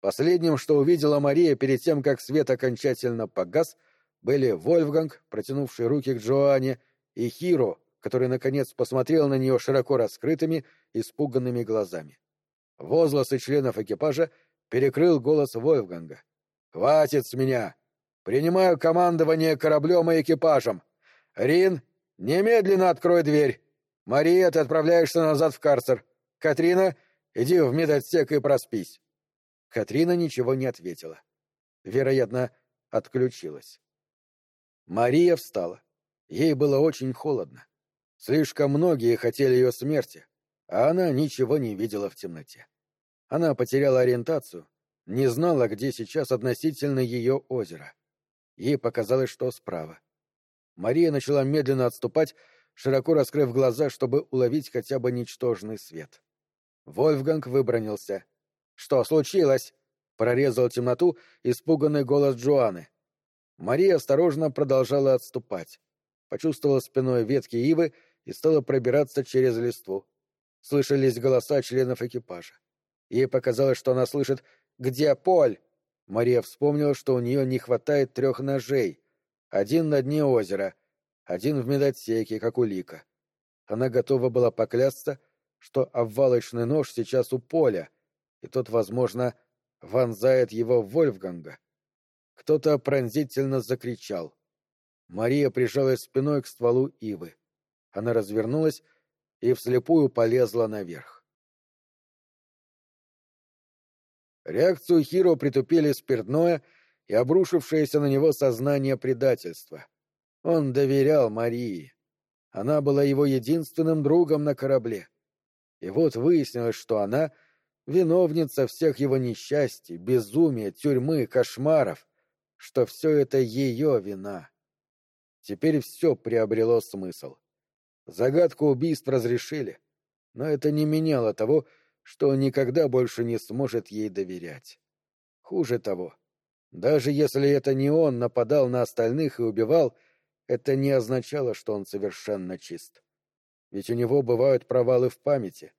Последним, что увидела Мария перед тем, как свет окончательно погас, были Вольфганг, протянувший руки к Джоанне, и Хиро, который, наконец, посмотрел на нее широко раскрытыми, испуганными глазами. Возгласы членов экипажа перекрыл голос Вольфганга. «Хватит с меня! Принимаю командование кораблем и экипажем! Рин, немедленно открой дверь! Мария, ты отправляешься назад в карцер! Катрина, иди в медотсек и проспись!» Катрина ничего не ответила. Вероятно, отключилась. Мария встала. Ей было очень холодно. Слишком многие хотели ее смерти, а она ничего не видела в темноте. Она потеряла ориентацию, не знала, где сейчас относительно ее озеро. Ей показалось, что справа. Мария начала медленно отступать, широко раскрыв глаза, чтобы уловить хотя бы ничтожный свет. Вольфганг выбронился — «Что случилось?» — прорезал темноту испуганный голос Джоаны. Мария осторожно продолжала отступать. Почувствовала спиной ветки ивы и стала пробираться через листву. Слышались голоса членов экипажа. Ей показалось, что она слышит «Где Поль?». Мария вспомнила, что у нее не хватает трех ножей. Один на дне озера, один в медотсеке, как у Лика. Она готова была поклясться, что обвалочный нож сейчас у Поля — и тот, возможно, вонзает его в Вольфганга. Кто-то пронзительно закричал. Мария прижалась спиной к стволу ивы. Она развернулась и вслепую полезла наверх. Реакцию Хиро притупили спиртное и обрушившееся на него сознание предательства. Он доверял Марии. Она была его единственным другом на корабле. И вот выяснилось, что она — виновница всех его несчастий, безумия, тюрьмы, кошмаров, что все это ее вина. Теперь все приобрело смысл. Загадку убийств разрешили, но это не меняло того, что он никогда больше не сможет ей доверять. Хуже того, даже если это не он нападал на остальных и убивал, это не означало, что он совершенно чист. Ведь у него бывают провалы в памяти,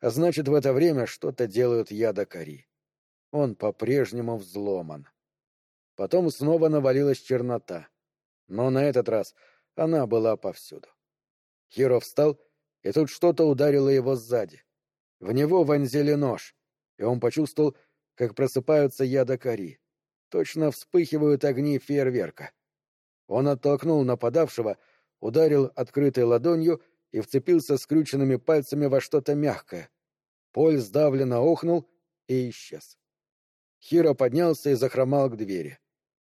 а значит, в это время что-то делают ядокари. Он по-прежнему взломан. Потом снова навалилась чернота. Но на этот раз она была повсюду. Хиро встал, и тут что-то ударило его сзади. В него вонзили нож, и он почувствовал, как просыпаются ядокари. Точно вспыхивают огни фейерверка. Он оттолкнул нападавшего, ударил открытой ладонью и вцепился скрюченными пальцами во что-то мягкое. Поль сдавленно охнул и исчез. Хиро поднялся и захромал к двери.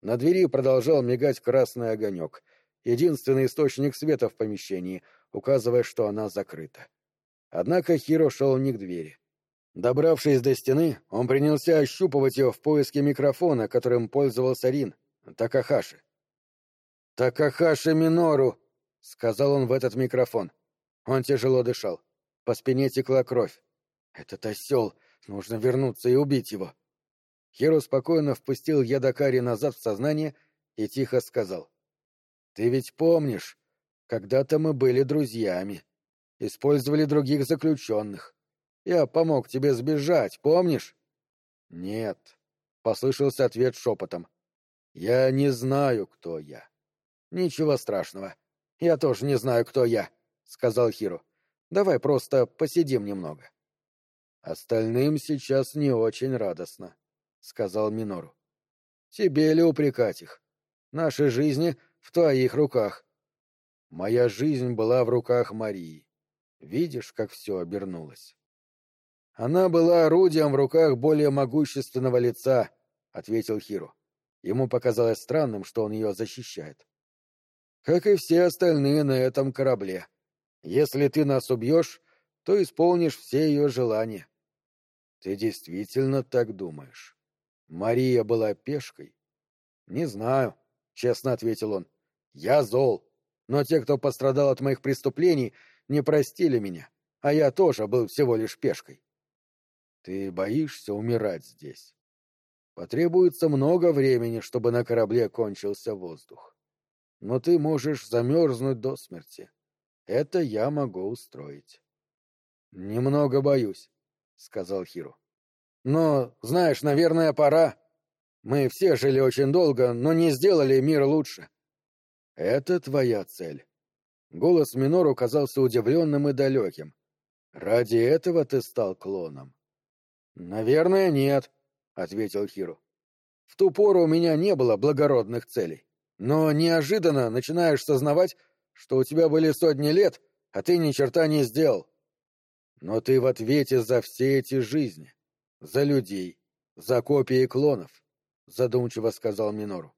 На двери продолжал мигать красный огонек, единственный источник света в помещении, указывая, что она закрыта. Однако Хиро шел не к двери. Добравшись до стены, он принялся ощупывать ее в поиске микрофона, которым пользовался Рин, Такахаши. «Такахаши Минору!» — сказал он в этот микрофон. Он тяжело дышал. По спине текла кровь. «Этот осел! Нужно вернуться и убить его!» Хиро спокойно впустил Ядакари назад в сознание и тихо сказал. «Ты ведь помнишь, когда-то мы были друзьями, использовали других заключенных. Я помог тебе сбежать, помнишь?» «Нет», — послышался ответ шепотом. «Я не знаю, кто я». «Ничего страшного. Я тоже не знаю, кто я», — сказал Хиро. «Давай просто посидим немного». «Остальным сейчас не очень радостно», — сказал Минору. «Тебе ли упрекать их? Наши жизни в твоих руках. Моя жизнь была в руках Марии. Видишь, как все обернулось?» «Она была орудием в руках более могущественного лица», — ответил Хиро. Ему показалось странным, что он ее защищает. «Как и все остальные на этом корабле. Если ты нас убьешь, то исполнишь все ее желания. Ты действительно так думаешь? Мария была пешкой? Не знаю, честно ответил он. Я зол, но те, кто пострадал от моих преступлений, не простили меня, а я тоже был всего лишь пешкой. Ты боишься умирать здесь? Потребуется много времени, чтобы на корабле кончился воздух. Но ты можешь замерзнуть до смерти. Это я могу устроить. Немного боюсь, сказал Хиру. Но, знаешь, наверное, пора. Мы все жили очень долго, но не сделали мир лучше. Это твоя цель. Голос Минору казался удивленным и далеким. Ради этого ты стал клоном. Наверное, нет, ответил Хиру. В ту пору у меня не было благородных целей. Но неожиданно начинаешь сознавать, что у тебя были сотни лет, а ты ни черта не сделал. Но ты в ответе за все эти жизни, за людей, за копии клонов, задумчиво сказал Минору.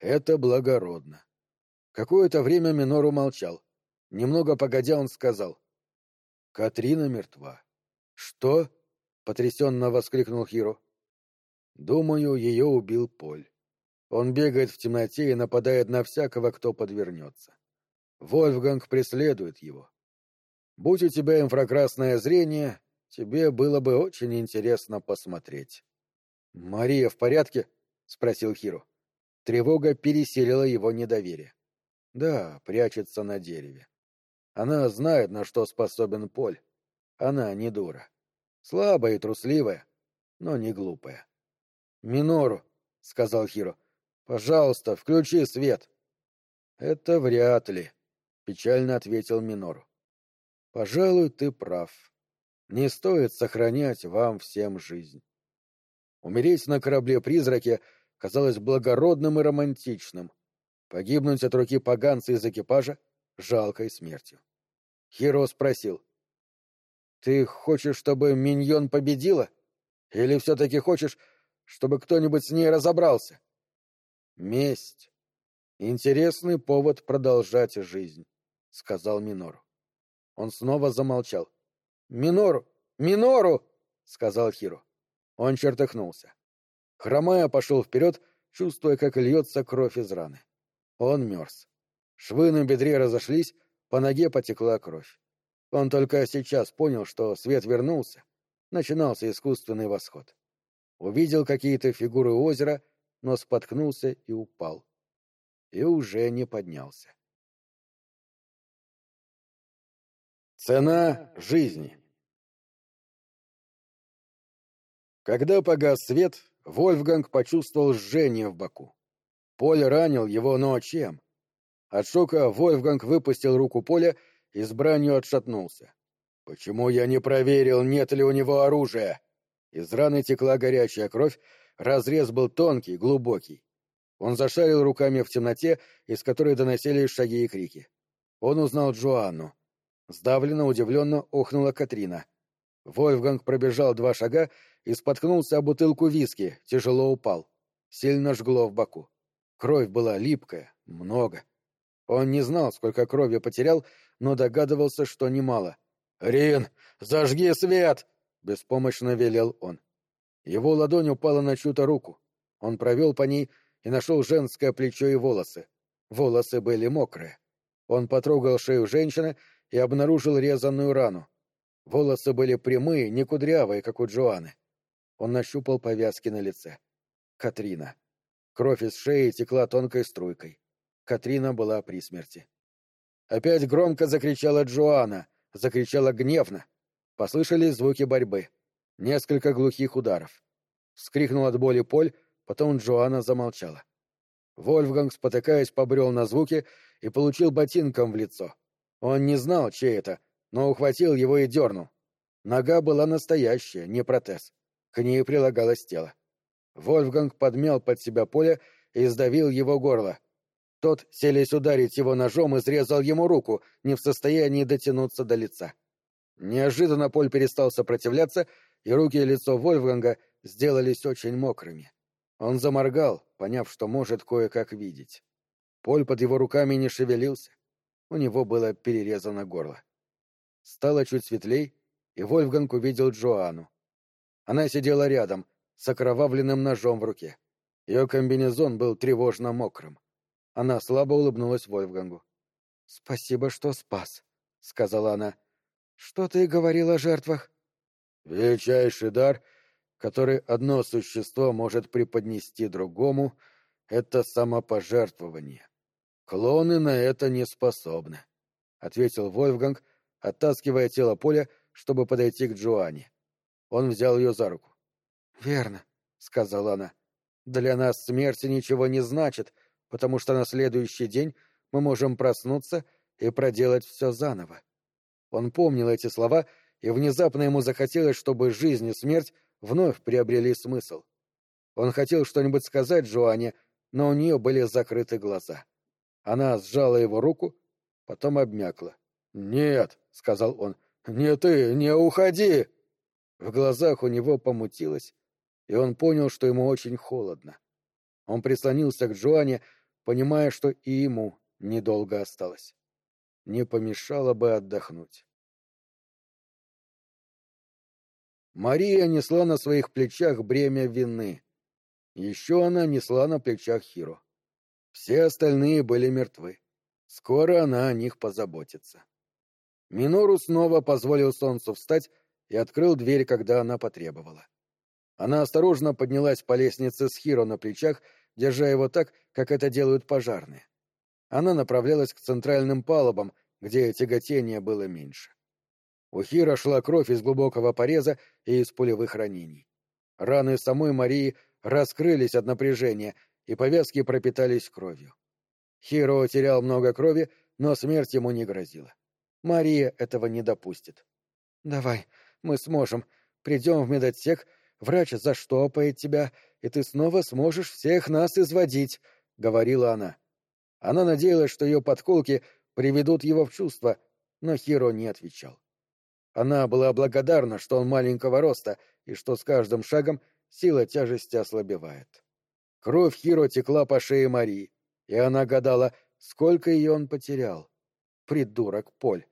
Это благородно. Какое-то время Минору молчал. Немного погодя он сказал. Катрина мертва. Что? потрясенно воскликнул Хиро. Думаю, ее убил Поль. Он бегает в темноте и нападает на всякого, кто подвернется. Вольфганг преследует его. Будь у тебя инфракрасное зрение, тебе было бы очень интересно посмотреть. — Мария в порядке? — спросил Хиро. Тревога переселила его недоверие. Да, прячется на дереве. Она знает, на что способен Поль. Она не дура. Слабая и трусливая, но не глупая. — Минору, — сказал Хиро, — пожалуйста, включи свет. — Это вряд ли, — печально ответил Минору. Пожалуй, ты прав. Не стоит сохранять вам всем жизнь. Умереть на корабле-призраке казалось благородным и романтичным. Погибнуть от руки поганца из экипажа — жалкой смертью. Хиро спросил. «Ты хочешь, чтобы Миньон победила? Или все-таки хочешь, чтобы кто-нибудь с ней разобрался?» «Месть. Интересный повод продолжать жизнь», — сказал Минору. Он снова замолчал. «Минору! Минору!» — сказал Хиро. Он чертыхнулся. Хромая пошел вперед, чувствуя, как льется кровь из раны. Он мерз. Швы на бедре разошлись, по ноге потекла кровь. Он только сейчас понял, что свет вернулся. Начинался искусственный восход. Увидел какие-то фигуры озера, но споткнулся и упал. И уже не поднялся. Цена жизни Когда погас свет, Вольфганг почувствовал жжение в боку. Поле ранил его, но чем? От шока Вольфганг выпустил руку Поля и с бранью отшатнулся. «Почему я не проверил, нет ли у него оружия?» Из раны текла горячая кровь, разрез был тонкий, глубокий. Он зашарил руками в темноте, из которой доносились шаги и крики. Он узнал Джоанну. Сдавленно, удивленно охнула Катрина. Вольфганг пробежал два шага и споткнулся о бутылку виски, тяжело упал. Сильно жгло в боку. Кровь была липкая, много. Он не знал, сколько крови потерял, но догадывался, что немало. «Рин, зажги свет!» — беспомощно велел он. Его ладонь упала на чью-то руку. Он провел по ней и нашел женское плечо и волосы. Волосы были мокрые. Он потрогал шею женщины и обнаружил резанную рану. Волосы были прямые, не кудрявые, как у Джоаны. Он нащупал повязки на лице. Катрина. Кровь из шеи текла тонкой струйкой. Катрина была при смерти. Опять громко закричала Джоанна, закричала гневно. Послышались звуки борьбы. Несколько глухих ударов. Вскрикнул от боли Поль, потом Джоанна замолчала. Вольфганг, спотыкаясь, побрел на звуки и получил ботинком в лицо. Он не знал, чей это, но ухватил его и дернул. Нога была настоящая, не протез. К ней прилагалось тело. Вольфганг подмял под себя поле и сдавил его горло. Тот, селись ударить его ножом, изрезал ему руку, не в состоянии дотянуться до лица. Неожиданно Поль перестал сопротивляться, и руки и лицо Вольфганга сделались очень мокрыми. Он заморгал, поняв, что может кое-как видеть. Поль под его руками не шевелился. У него было перерезано горло. Стало чуть светлей, и Вольфганг увидел Джоанну. Она сидела рядом, с окровавленным ножом в руке. Ее комбинезон был тревожно мокрым. Она слабо улыбнулась Вольфгангу. «Спасибо, что спас», — сказала она. «Что ты говорил о жертвах?» «Величайший дар, который одно существо может преподнести другому, — это самопожертвование. Клоны на это не способны», — ответил Вольфганг, оттаскивая тело Поля, чтобы подойти к Джоанне. Он взял ее за руку. «Верно», — сказала она. «Для нас смерть ничего не значит, потому что на следующий день мы можем проснуться и проделать все заново». Он помнил эти слова, и внезапно ему захотелось, чтобы жизнь и смерть вновь приобрели смысл. Он хотел что-нибудь сказать Джоанне, но у нее были закрыты глаза. Она сжала его руку, потом обмякла. «Нет», — сказал он, — «не ты, не уходи!» В глазах у него помутилось, и он понял, что ему очень холодно. Он прислонился к Джоанне, понимая, что и ему недолго осталось. Не помешало бы отдохнуть. Мария несла на своих плечах бремя вины. Еще она несла на плечах Хиро. Все остальные были мертвы. Скоро она о них позаботится. Минору снова позволил солнцу встать и открыл дверь, когда она потребовала. Она осторожно поднялась по лестнице с Хиро на плечах, держа его так, как это делают пожарные. Она направлялась к центральным палубам, где тяготение было меньше. У Хира шла кровь из глубокого пореза и из пулевых ранений. Раны самой Марии раскрылись от напряжения, и повязки пропитались кровью. Хиро терял много крови, но смерть ему не грозила. Мария этого не допустит. «Давай, мы сможем. Придем в медотсек, врач заштопает тебя, и ты снова сможешь всех нас изводить», — говорила она. Она надеялась, что ее подколки приведут его в чувство, но Хиро не отвечал. Она была благодарна, что он маленького роста, и что с каждым шагом сила тяжести ослабевает. Кровь Хиро текла по шее Марии, и она гадала, сколько ее он потерял. Придурок Поль.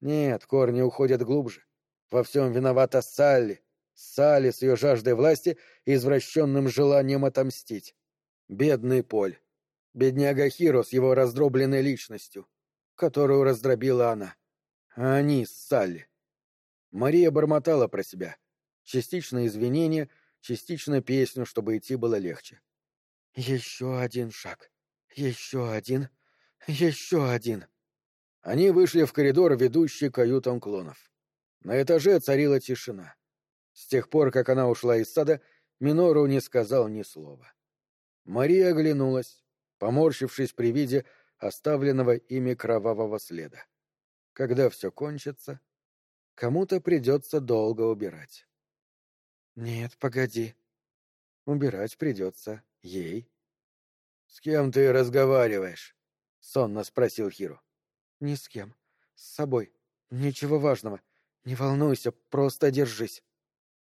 Нет, корни уходят глубже. Во всем виновата Салли. Салли с ее жаждой власти и извращенным желанием отомстить. Бедный Поль. Бедняга Хиро с его раздробленной личностью, которую раздробила она. А они с Салли. Мария бормотала про себя. Частично извинения, частично песню, чтобы идти было легче. «Еще один шаг. Еще один. Еще один». Они вышли в коридор, ведущий к каютам клонов. На этаже царила тишина. С тех пор, как она ушла из сада, Минору не сказал ни слова. Мария оглянулась, поморщившись при виде оставленного ими кровавого следа. Когда все кончится, кому-то придется долго убирать. Нет, погоди. Убирать придется ей. — С кем ты разговариваешь? — сонно спросил Хиру. — Ни с кем. С собой. Ничего важного. «Не волнуйся, просто держись».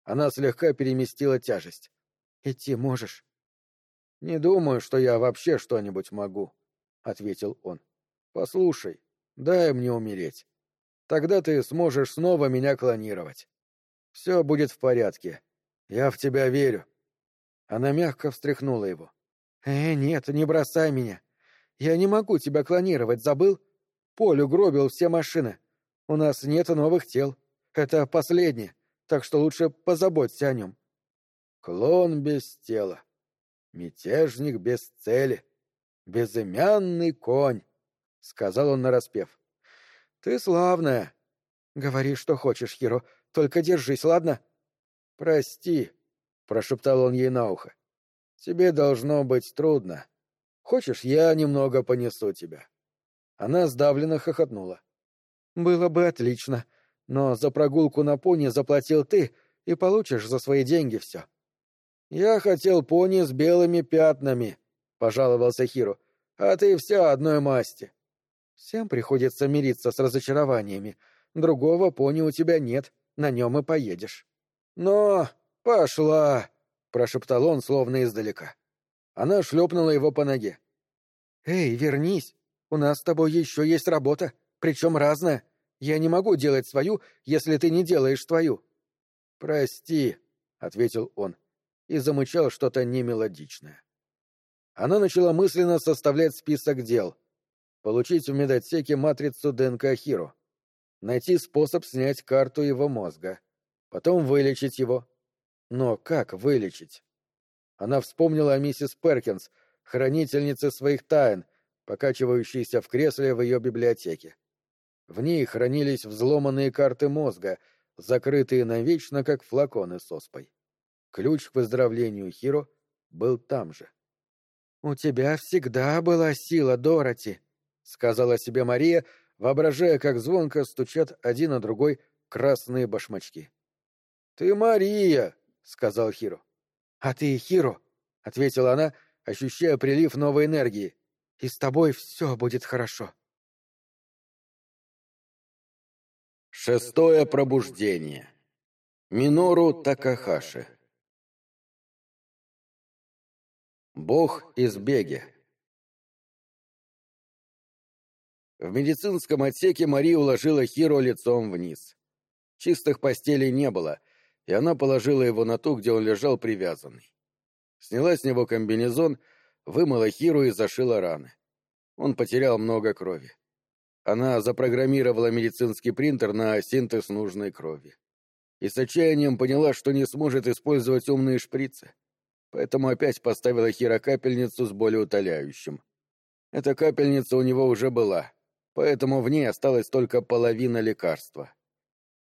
Она слегка переместила тяжесть. «Идти можешь?» «Не думаю, что я вообще что-нибудь могу», — ответил он. «Послушай, дай мне умереть. Тогда ты сможешь снова меня клонировать. Все будет в порядке. Я в тебя верю». Она мягко встряхнула его. «Э, нет, не бросай меня. Я не могу тебя клонировать, забыл? Поль угробил все машины. У нас нет новых тел. Это последнее, так что лучше позаботься о нем. Клон без тела. Мятежник без цели. Безымянный конь, — сказал он нараспев. — Ты славная. Говори, что хочешь, Хиро, только держись, ладно? — Прости, — прошептал он ей на ухо. — Тебе должно быть трудно. Хочешь, я немного понесу тебя? Она сдавленно хохотнула. — Было бы отлично, но за прогулку на пони заплатил ты и получишь за свои деньги все. — Я хотел пони с белыми пятнами, — пожаловался Хиро, — а ты вся одной масти. Всем приходится мириться с разочарованиями. Другого пони у тебя нет, на нем и поедешь. — Но пошла, — прошептал он, словно издалека. Она шлепнула его по ноге. — Эй, вернись, у нас с тобой еще есть работа, причем разная. Я не могу делать свою, если ты не делаешь свою. — Прости, — ответил он. — и замычал что-то немелодичное. Она начала мысленно составлять список дел. Получить в медотсеке матрицу ДНК Хиро. Найти способ снять карту его мозга. Потом вылечить его. Но как вылечить? Она вспомнила о миссис Перкинс, хранительнице своих тайн, покачивающейся в кресле в ее библиотеке. В ней хранились взломанные карты мозга, закрытые навечно, как флаконы с оспой. Ключ к выздоровлению Хиро был там же. «У тебя всегда была сила, Дороти», — сказала себе Мария, воображая, как звонко стучат один на другой красные башмачки. «Ты Мария», — сказал Хиро. «А ты Хиро», — ответила она, ощущая прилив новой энергии. «И с тобой все будет хорошо». Шестое пробуждение. Минору Такахаши. Бог из Беги. В медицинском отсеке Мария уложила Хиро лицом вниз. Чистых постелей не было, и она положила его на ту, где он лежал привязанный. Сняла с него комбинезон, вымыла Хиру и зашила раны. Он потерял много крови. Она запрограммировала медицинский принтер на синтез нужной крови. И с отчаянием поняла, что не сможет использовать умные шприцы поэтому опять поставила Хира капельницу с болеутоляющим. Эта капельница у него уже была, поэтому в ней осталась только половина лекарства.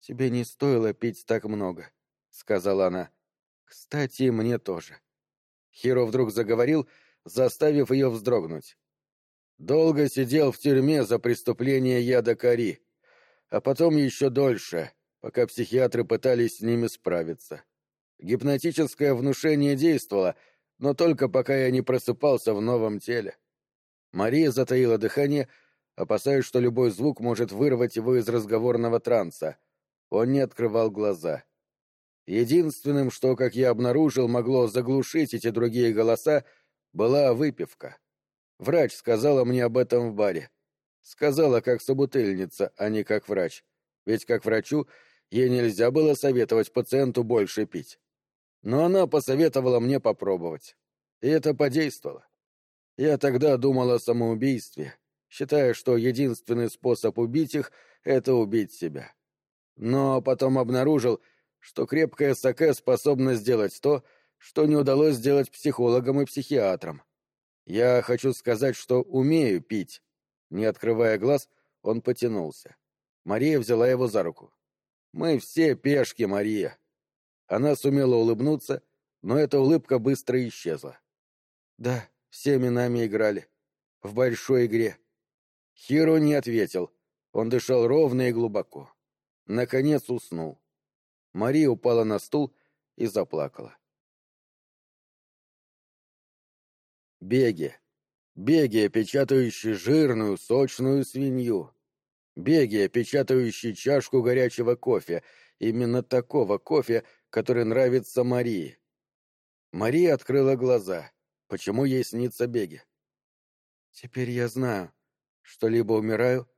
«Тебе не стоило пить так много», — сказала она. «Кстати, мне тоже». Хиро вдруг заговорил, заставив ее вздрогнуть. «Долго сидел в тюрьме за преступление яда кори, а потом еще дольше, пока психиатры пытались с ними справиться. Гипнотическое внушение действовало, но только пока я не просыпался в новом теле. Мария затаила дыхание, опасаясь, что любой звук может вырвать его из разговорного транса. Он не открывал глаза. Единственным, что, как я обнаружил, могло заглушить эти другие голоса, была выпивка. Врач сказала мне об этом в баре. Сказала как собутыльница, а не как врач. Ведь как врачу ей нельзя было советовать пациенту больше пить. Но она посоветовала мне попробовать. И это подействовало. Я тогда думал о самоубийстве, считая, что единственный способ убить их — это убить себя. Но потом обнаружил, что крепкая саке способна сделать то, что не удалось сделать психологам и психиатрам. Я хочу сказать, что умею пить. Не открывая глаз, он потянулся. Мария взяла его за руку. «Мы все пешки, Мария. Она сумела улыбнуться, но эта улыбка быстро исчезла. «Да, всеми нами играли. В большой игре». Хиро не ответил. Он дышал ровно и глубоко. Наконец уснул. Мария упала на стул и заплакала. Беги. Беги, печатающий жирную, сочную свинью. Беги, печатающий чашку горячего кофе. Именно такого кофе, который нравится Марии. Мария открыла глаза. Почему ей снится беги? Теперь я знаю, что либо умираю,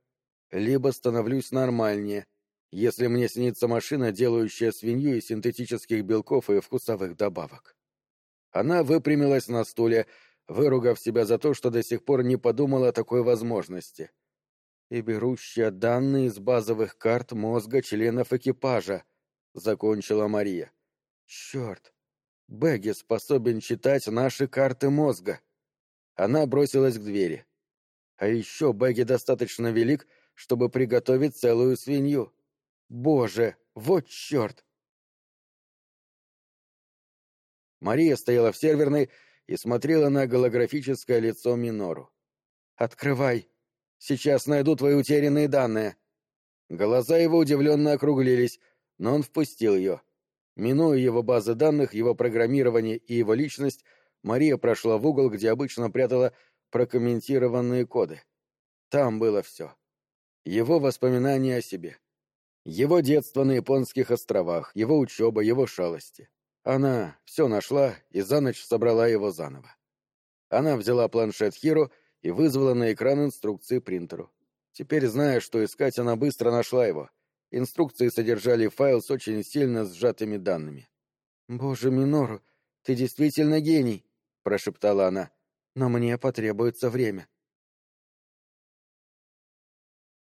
либо становлюсь нормальнее, если мне снится машина, делающая свинью из синтетических белков и вкусовых добавок. Она выпрямилась на стуле, выругав себя за то, что до сих пор не подумала о такой возможности. И берущая данные из базовых карт мозга членов экипажа — закончила Мария. Черт! Бэгги способен читать наши карты мозга. Она бросилась к двери. А еще Бэгги достаточно велик, чтобы приготовить целую свинью. Боже, вот черт! Мария стояла в серверной и смотрела на голографическое лицо Минору. «Открывай! Сейчас найду твои утерянные данные!» Глаза его удивленно округлились, но он впустил ее. Минуя его базы данных, его программирование и его личность, Мария прошла в угол, где обычно прятала прокомментированные коды. Там было все. Его воспоминания о себе. Его детство на японских островах, его учеба, его шалости. Она все нашла и за ночь собрала его заново. Она взяла планшет Хиро и вызвала на экран инструкции принтеру. Теперь, зная, что искать, она быстро нашла его. Инструкции содержали файл с очень сильно сжатыми данными. «Боже, Минору, ты действительно гений!» — прошептала она. «Но мне потребуется время».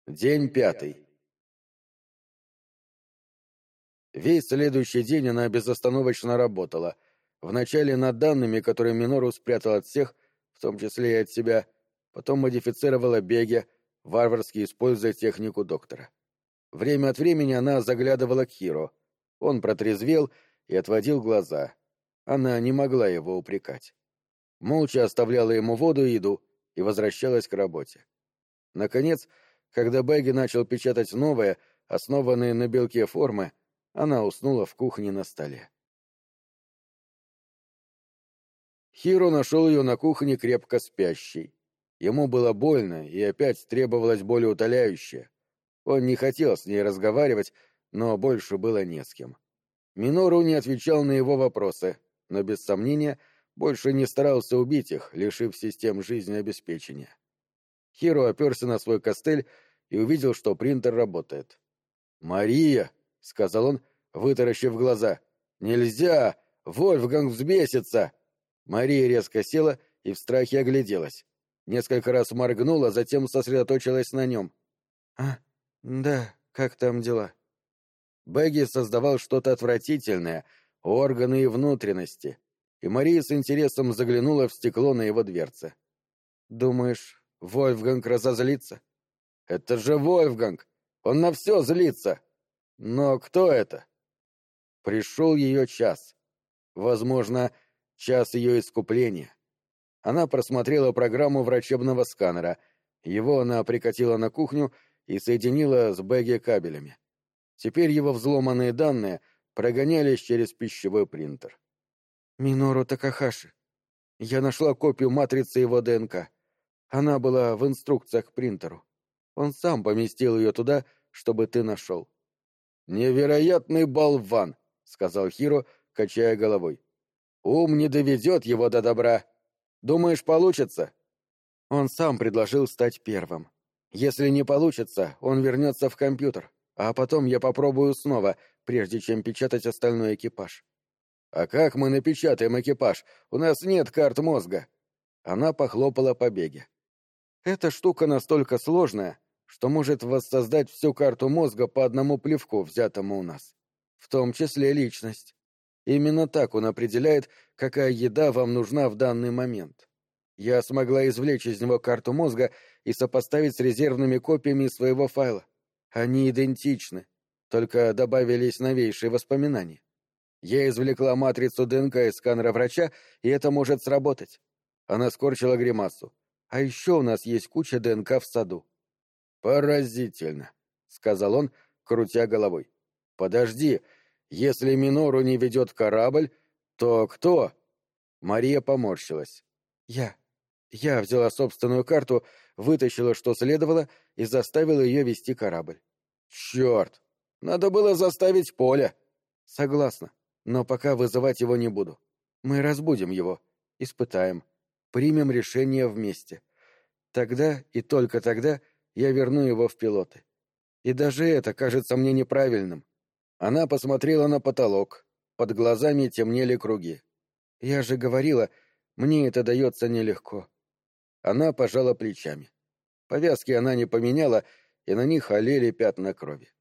День пятый. Весь следующий день она безостановочно работала. Вначале над данными, которые Минору спрятал от всех, в том числе и от себя, потом модифицировала беги, варварски используя технику доктора. Время от времени она заглядывала к Хиро. Он протрезвел и отводил глаза. Она не могла его упрекать. Молча оставляла ему воду и еду и возвращалась к работе. Наконец, когда Бэгги начал печатать новые, основанные на белке формы, она уснула в кухне на столе. Хиро нашел ее на кухне крепко спящей. Ему было больно, и опять требовалось болеутоляющее. Он не хотел с ней разговаривать, но больше было не с кем. Минору не отвечал на его вопросы, но, без сомнения, больше не старался убить их, лишив систем жизнеобеспечения. Хиро оперся на свой костыль и увидел, что принтер работает. «Мария!» — сказал он, вытаращив глаза. «Нельзя! Вольфганг взбесится!» Мария резко села и в страхе огляделась. Несколько раз моргнула, затем сосредоточилась на нем. «А, да, как там дела?» Бэгги создавал что-то отвратительное, органы и внутренности, и Мария с интересом заглянула в стекло на его дверце. «Думаешь, Вольфганг разозлится?» «Это же Вольфганг! Он на все злится!» Но кто это? Пришел ее час. Возможно, час ее искупления. Она просмотрела программу врачебного сканера. Его она прикатила на кухню и соединила с Бэгги кабелями. Теперь его взломанные данные прогонялись через пищевой принтер. «Минору Такахаши. Я нашла копию матрицы его ДНК. Она была в инструкциях к принтеру. Он сам поместил ее туда, чтобы ты нашел. «Невероятный болван!» — сказал Хиро, качая головой. «Ум не доведет его до добра. Думаешь, получится?» Он сам предложил стать первым. Если не получится, он вернется в компьютер, а потом я попробую снова, прежде чем печатать остальной экипаж. «А как мы напечатаем экипаж? У нас нет карт мозга». Она похлопала по беге. «Эта штука настолько сложная, что может воссоздать всю карту мозга по одному плевку, взятому у нас. В том числе личность. Именно так он определяет, какая еда вам нужна в данный момент. Я смогла извлечь из него карту мозга и сопоставить с резервными копиями своего файла. Они идентичны, только добавились новейшие воспоминания. Я извлекла матрицу ДНК из сканера врача, и это может сработать. Она скорчила гримасу. А еще у нас есть куча ДНК в саду. «Поразительно», — сказал он, крутя головой. «Подожди, если Минору не ведет корабль, то кто?» Мария поморщилась. «Я. Я взяла собственную карту, вытащила, что следовало, и заставила ее вести корабль». «Черт! Надо было заставить Поля». «Согласна, но пока вызывать его не буду. Мы разбудим его, испытаем, примем решение вместе. Тогда и только тогда я верну его в пилоты. И даже это кажется мне неправильным. Она посмотрела на потолок. Под глазами темнели круги. Я же говорила, мне это дается нелегко. Она пожала плечами. Повязки она не поменяла, и на них олели пятна крови.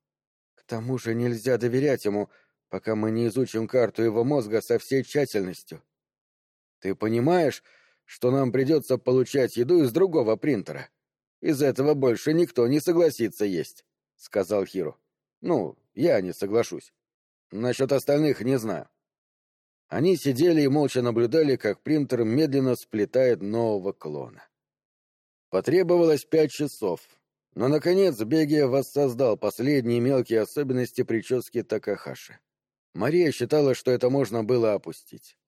К тому же нельзя доверять ему, пока мы не изучим карту его мозга со всей тщательностью. Ты понимаешь, что нам придется получать еду из другого принтера? Из этого больше никто не согласится есть, — сказал Хиро. Ну, я не соглашусь. Насчет остальных не знаю. Они сидели и молча наблюдали, как принтер медленно сплетает нового клона. Потребовалось пять часов, но, наконец, Бегия воссоздал последние мелкие особенности прически Такахаши. Мария считала, что это можно было опустить.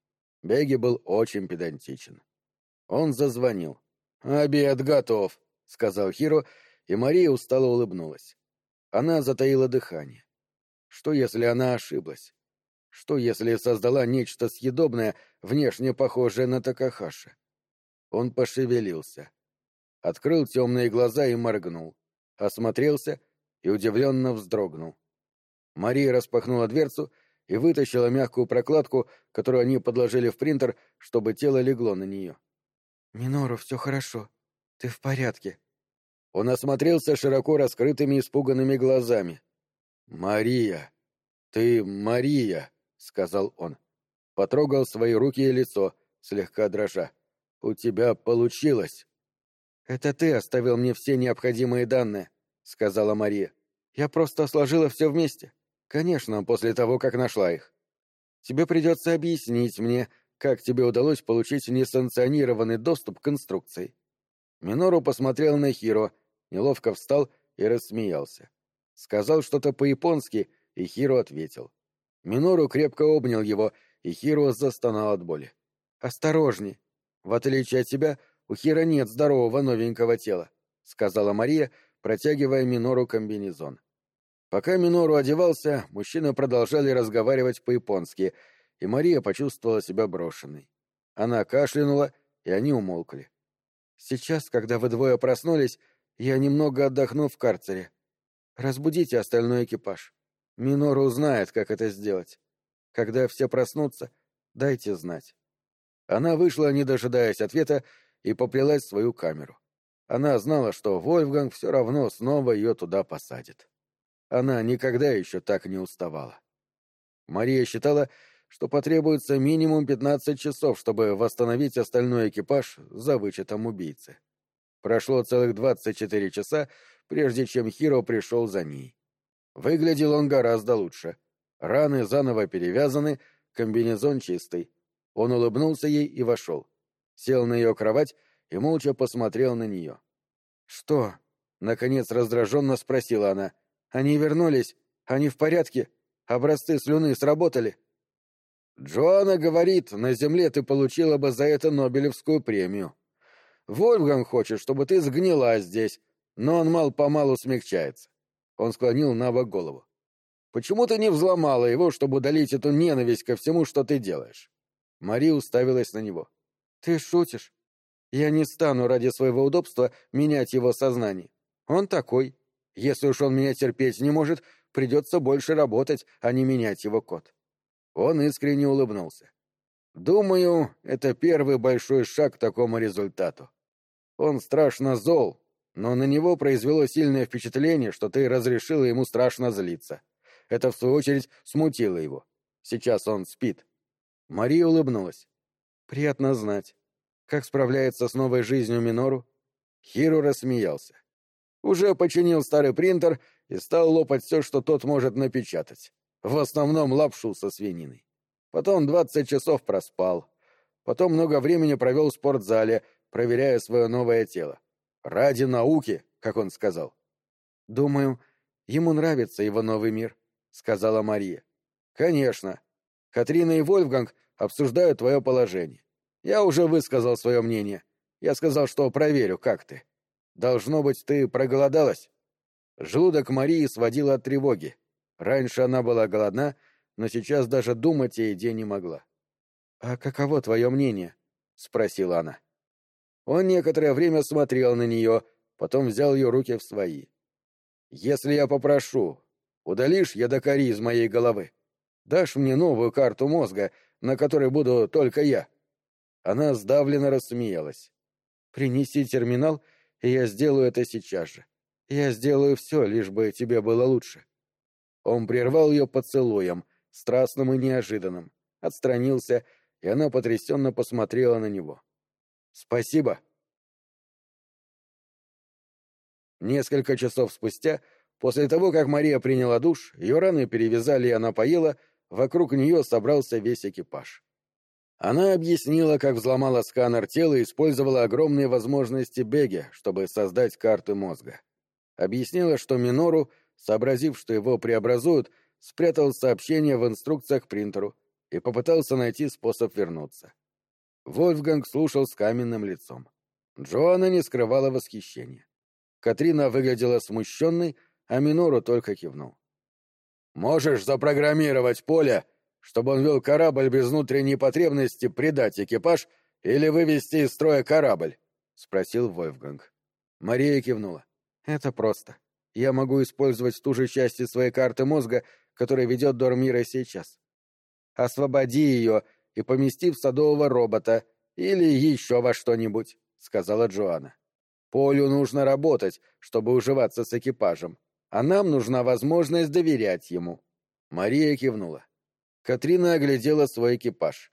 Беги был очень педантичен. Он зазвонил. «Обед готов», — сказал Хиро, и Мария устало улыбнулась. Она затаила дыхание. Что, если она ошиблась? Что, если создала нечто съедобное, внешне похожее на Такахаши? Он пошевелился. Открыл темные глаза и моргнул. Осмотрелся и удивленно вздрогнул. Мария распахнула дверцу и вытащила мягкую прокладку, которую они подложили в принтер, чтобы тело легло на нее. «Минору, все хорошо. Ты в порядке». Он осмотрелся широко раскрытыми испуганными глазами. «Мария! Ты Мария!» — сказал он. Потрогал свои руки и лицо, слегка дрожа. «У тебя получилось!» «Это ты оставил мне все необходимые данные», — сказала Мария. «Я просто сложила все вместе. Конечно, после того, как нашла их. Тебе придется объяснить мне, как тебе удалось получить несанкционированный доступ к инструкции». Минору посмотрел на Хиро, неловко встал и рассмеялся. Сказал что-то по-японски, и Хиро ответил. Минору крепко обнял его, и Хиро застонал от боли. «Осторожней. В отличие от тебя, у Хира нет здорового новенького тела», — сказала Мария, протягивая Минору комбинезон. Пока Минору одевался, мужчины продолжали разговаривать по-японски, и Мария почувствовала себя брошенной. Она кашлянула, и они умолкли. «Сейчас, когда вы двое проснулись, я немного отдохну в карцере. Разбудите остальной экипаж. Минору узнает, как это сделать. Когда все проснутся, дайте знать. Она вышла, не дожидаясь ответа, и поплелась в свою камеру. Она знала, что Вольфганг все равно снова ее туда посадит. Она никогда еще так не уставала. Мария считала, что потребуется минимум 15 часов, чтобы восстановить остальной экипаж за вычетом убийцы. Прошло целых 24 часа, прежде чем Хиро пришел за ней. Выглядел он гораздо лучше. Раны заново перевязаны, комбинезон чистый. Он улыбнулся ей и вошел. Сел на ее кровать и молча посмотрел на нее. «Что?» — наконец раздраженно спросила она. «Они вернулись? Они в порядке? Образцы слюны сработали?» «Джоанна говорит, на земле ты получила бы за это Нобелевскую премию. Вольфганг хочет, чтобы ты сгнила здесь, но он мал-помалу смягчается. Он склонил на бок голову. Почему ты не взломала его, чтобы удалить эту ненависть ко всему, что ты делаешь? Мари уставилась на него. Ты шутишь? Я не стану ради своего удобства менять его сознание. Он такой. Если уж он меня терпеть не может, придется больше работать, а не менять его код. Он искренне улыбнулся. Думаю, это первый большой шаг к такому результату. Он страшно зол, но на него произвело сильное впечатление, что ты разрешила ему страшно злиться. Это, в свою очередь, смутило его. Сейчас он спит. Мария улыбнулась. «Приятно знать. Как справляется с новой жизнью Минору?» Хиру рассмеялся. Уже починил старый принтер и стал лопать все, что тот может напечатать. В основном лапшу со свининой. Потом двадцать часов проспал. Потом много времени провел в спортзале, проверяя свое новое тело. Ради науки, как он сказал. Думаю, ему нравится его новый мир, сказала Мария. Конечно. Катрина и Вольфганг обсуждают твое положение. Я уже высказал свое мнение. Я сказал, что проверю, как ты. Должно быть, ты проголодалась. Желудок Марии сводила от тревоги. Раньше она была голодна, но сейчас даже думать о еде не могла. — А каково твое мнение? — спросила она. Он некоторое время смотрел на нее, потом взял ее руки в свои. «Если я попрошу, удалишь ядокари из моей головы? Дашь мне новую карту мозга, на которой буду только я?» Она сдавленно рассмеялась. «Принеси терминал, и я сделаю это сейчас же. Я сделаю все, лишь бы тебе было лучше». Он прервал ее поцелуем, страстным и неожиданным, отстранился, и она потрясенно посмотрела на него. «Спасибо». Несколько часов спустя, после того, как Мария приняла душ, ее раны перевязали и она поела, вокруг нее собрался весь экипаж. Она объяснила, как взломала сканер тела и использовала огромные возможности Беги, чтобы создать карты мозга. Объяснила, что Минору, сообразив, что его преобразуют, спрятал сообщение в инструкциях к принтеру и попытался найти способ вернуться. Вольфганг слушал с каменным лицом. Джоанна не скрывала восхищения. Катрина выглядела смущенной, а Минору только кивнул. «Можешь запрограммировать поле чтобы он вел корабль без внутренней потребности предать экипаж или вывести из строя корабль? — спросил Вольфганг. Мария кивнула. — Это просто. Я могу использовать ту же часть своей карты мозга, которая ведет Дормира сейчас. Освободи ее и помести в садового робота или еще во что-нибудь, — сказала Джоанна. Полю нужно работать, чтобы уживаться с экипажем, а нам нужна возможность доверять ему. Мария кивнула. Катрина оглядела свой экипаж.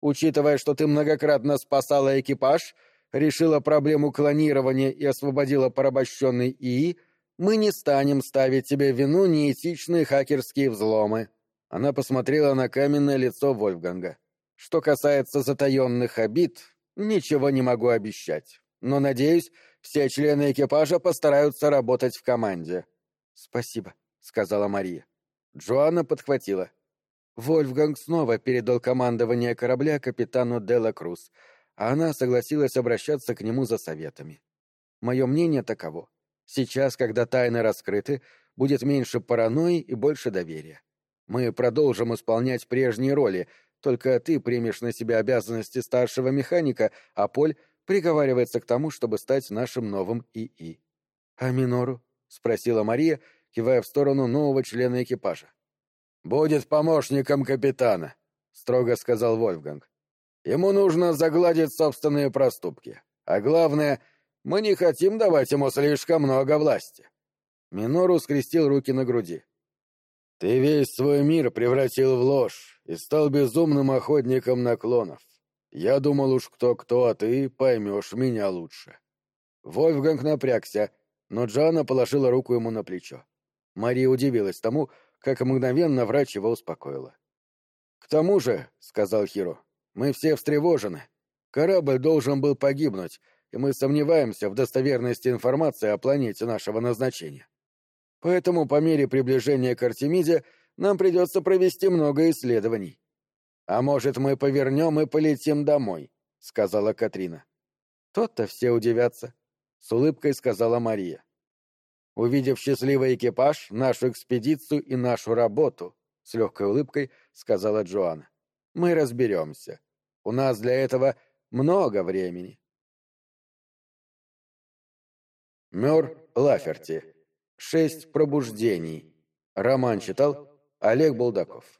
«Учитывая, что ты многократно спасала экипаж, решила проблему клонирования и освободила порабощенный ИИ, мы не станем ставить тебе вину неэтичные хакерские взломы». Она посмотрела на каменное лицо Вольфганга. «Что касается затаенных обид, ничего не могу обещать. Но, надеюсь, все члены экипажа постараются работать в команде». «Спасибо», — сказала Мария. Джоанна подхватила. Вольфганг снова передал командование корабля капитану Делла Круз, а она согласилась обращаться к нему за советами. Мое мнение таково. Сейчас, когда тайны раскрыты, будет меньше паранойи и больше доверия. Мы продолжим исполнять прежние роли, только ты примешь на себя обязанности старшего механика, а Поль приговаривается к тому, чтобы стать нашим новым ИИ. — А Минору? — спросила Мария, кивая в сторону нового члена экипажа. «Будет помощником капитана», — строго сказал Вольфганг. «Ему нужно загладить собственные проступки. А главное, мы не хотим давать ему слишком много власти». Минору скрестил руки на груди. «Ты весь свой мир превратил в ложь и стал безумным охотником на клонов. Я думал уж кто-кто, а ты поймешь меня лучше». Вольфганг напрягся, но Джана положила руку ему на плечо. Мария удивилась тому, как мгновенно врач его успокоила. «К тому же», — сказал Хиро, — «мы все встревожены. Корабль должен был погибнуть, и мы сомневаемся в достоверности информации о планете нашего назначения. Поэтому по мере приближения к Артемиде нам придется провести много исследований. А может, мы повернем и полетим домой», — сказала Катрина. «Тот-то все удивятся», — с улыбкой сказала Мария. Увидев счастливый экипаж, нашу экспедицию и нашу работу, — с легкой улыбкой сказала Джоанна, — мы разберемся. У нас для этого много времени. Мёр Лаферти. Шесть пробуждений. Роман читал Олег Булдаков.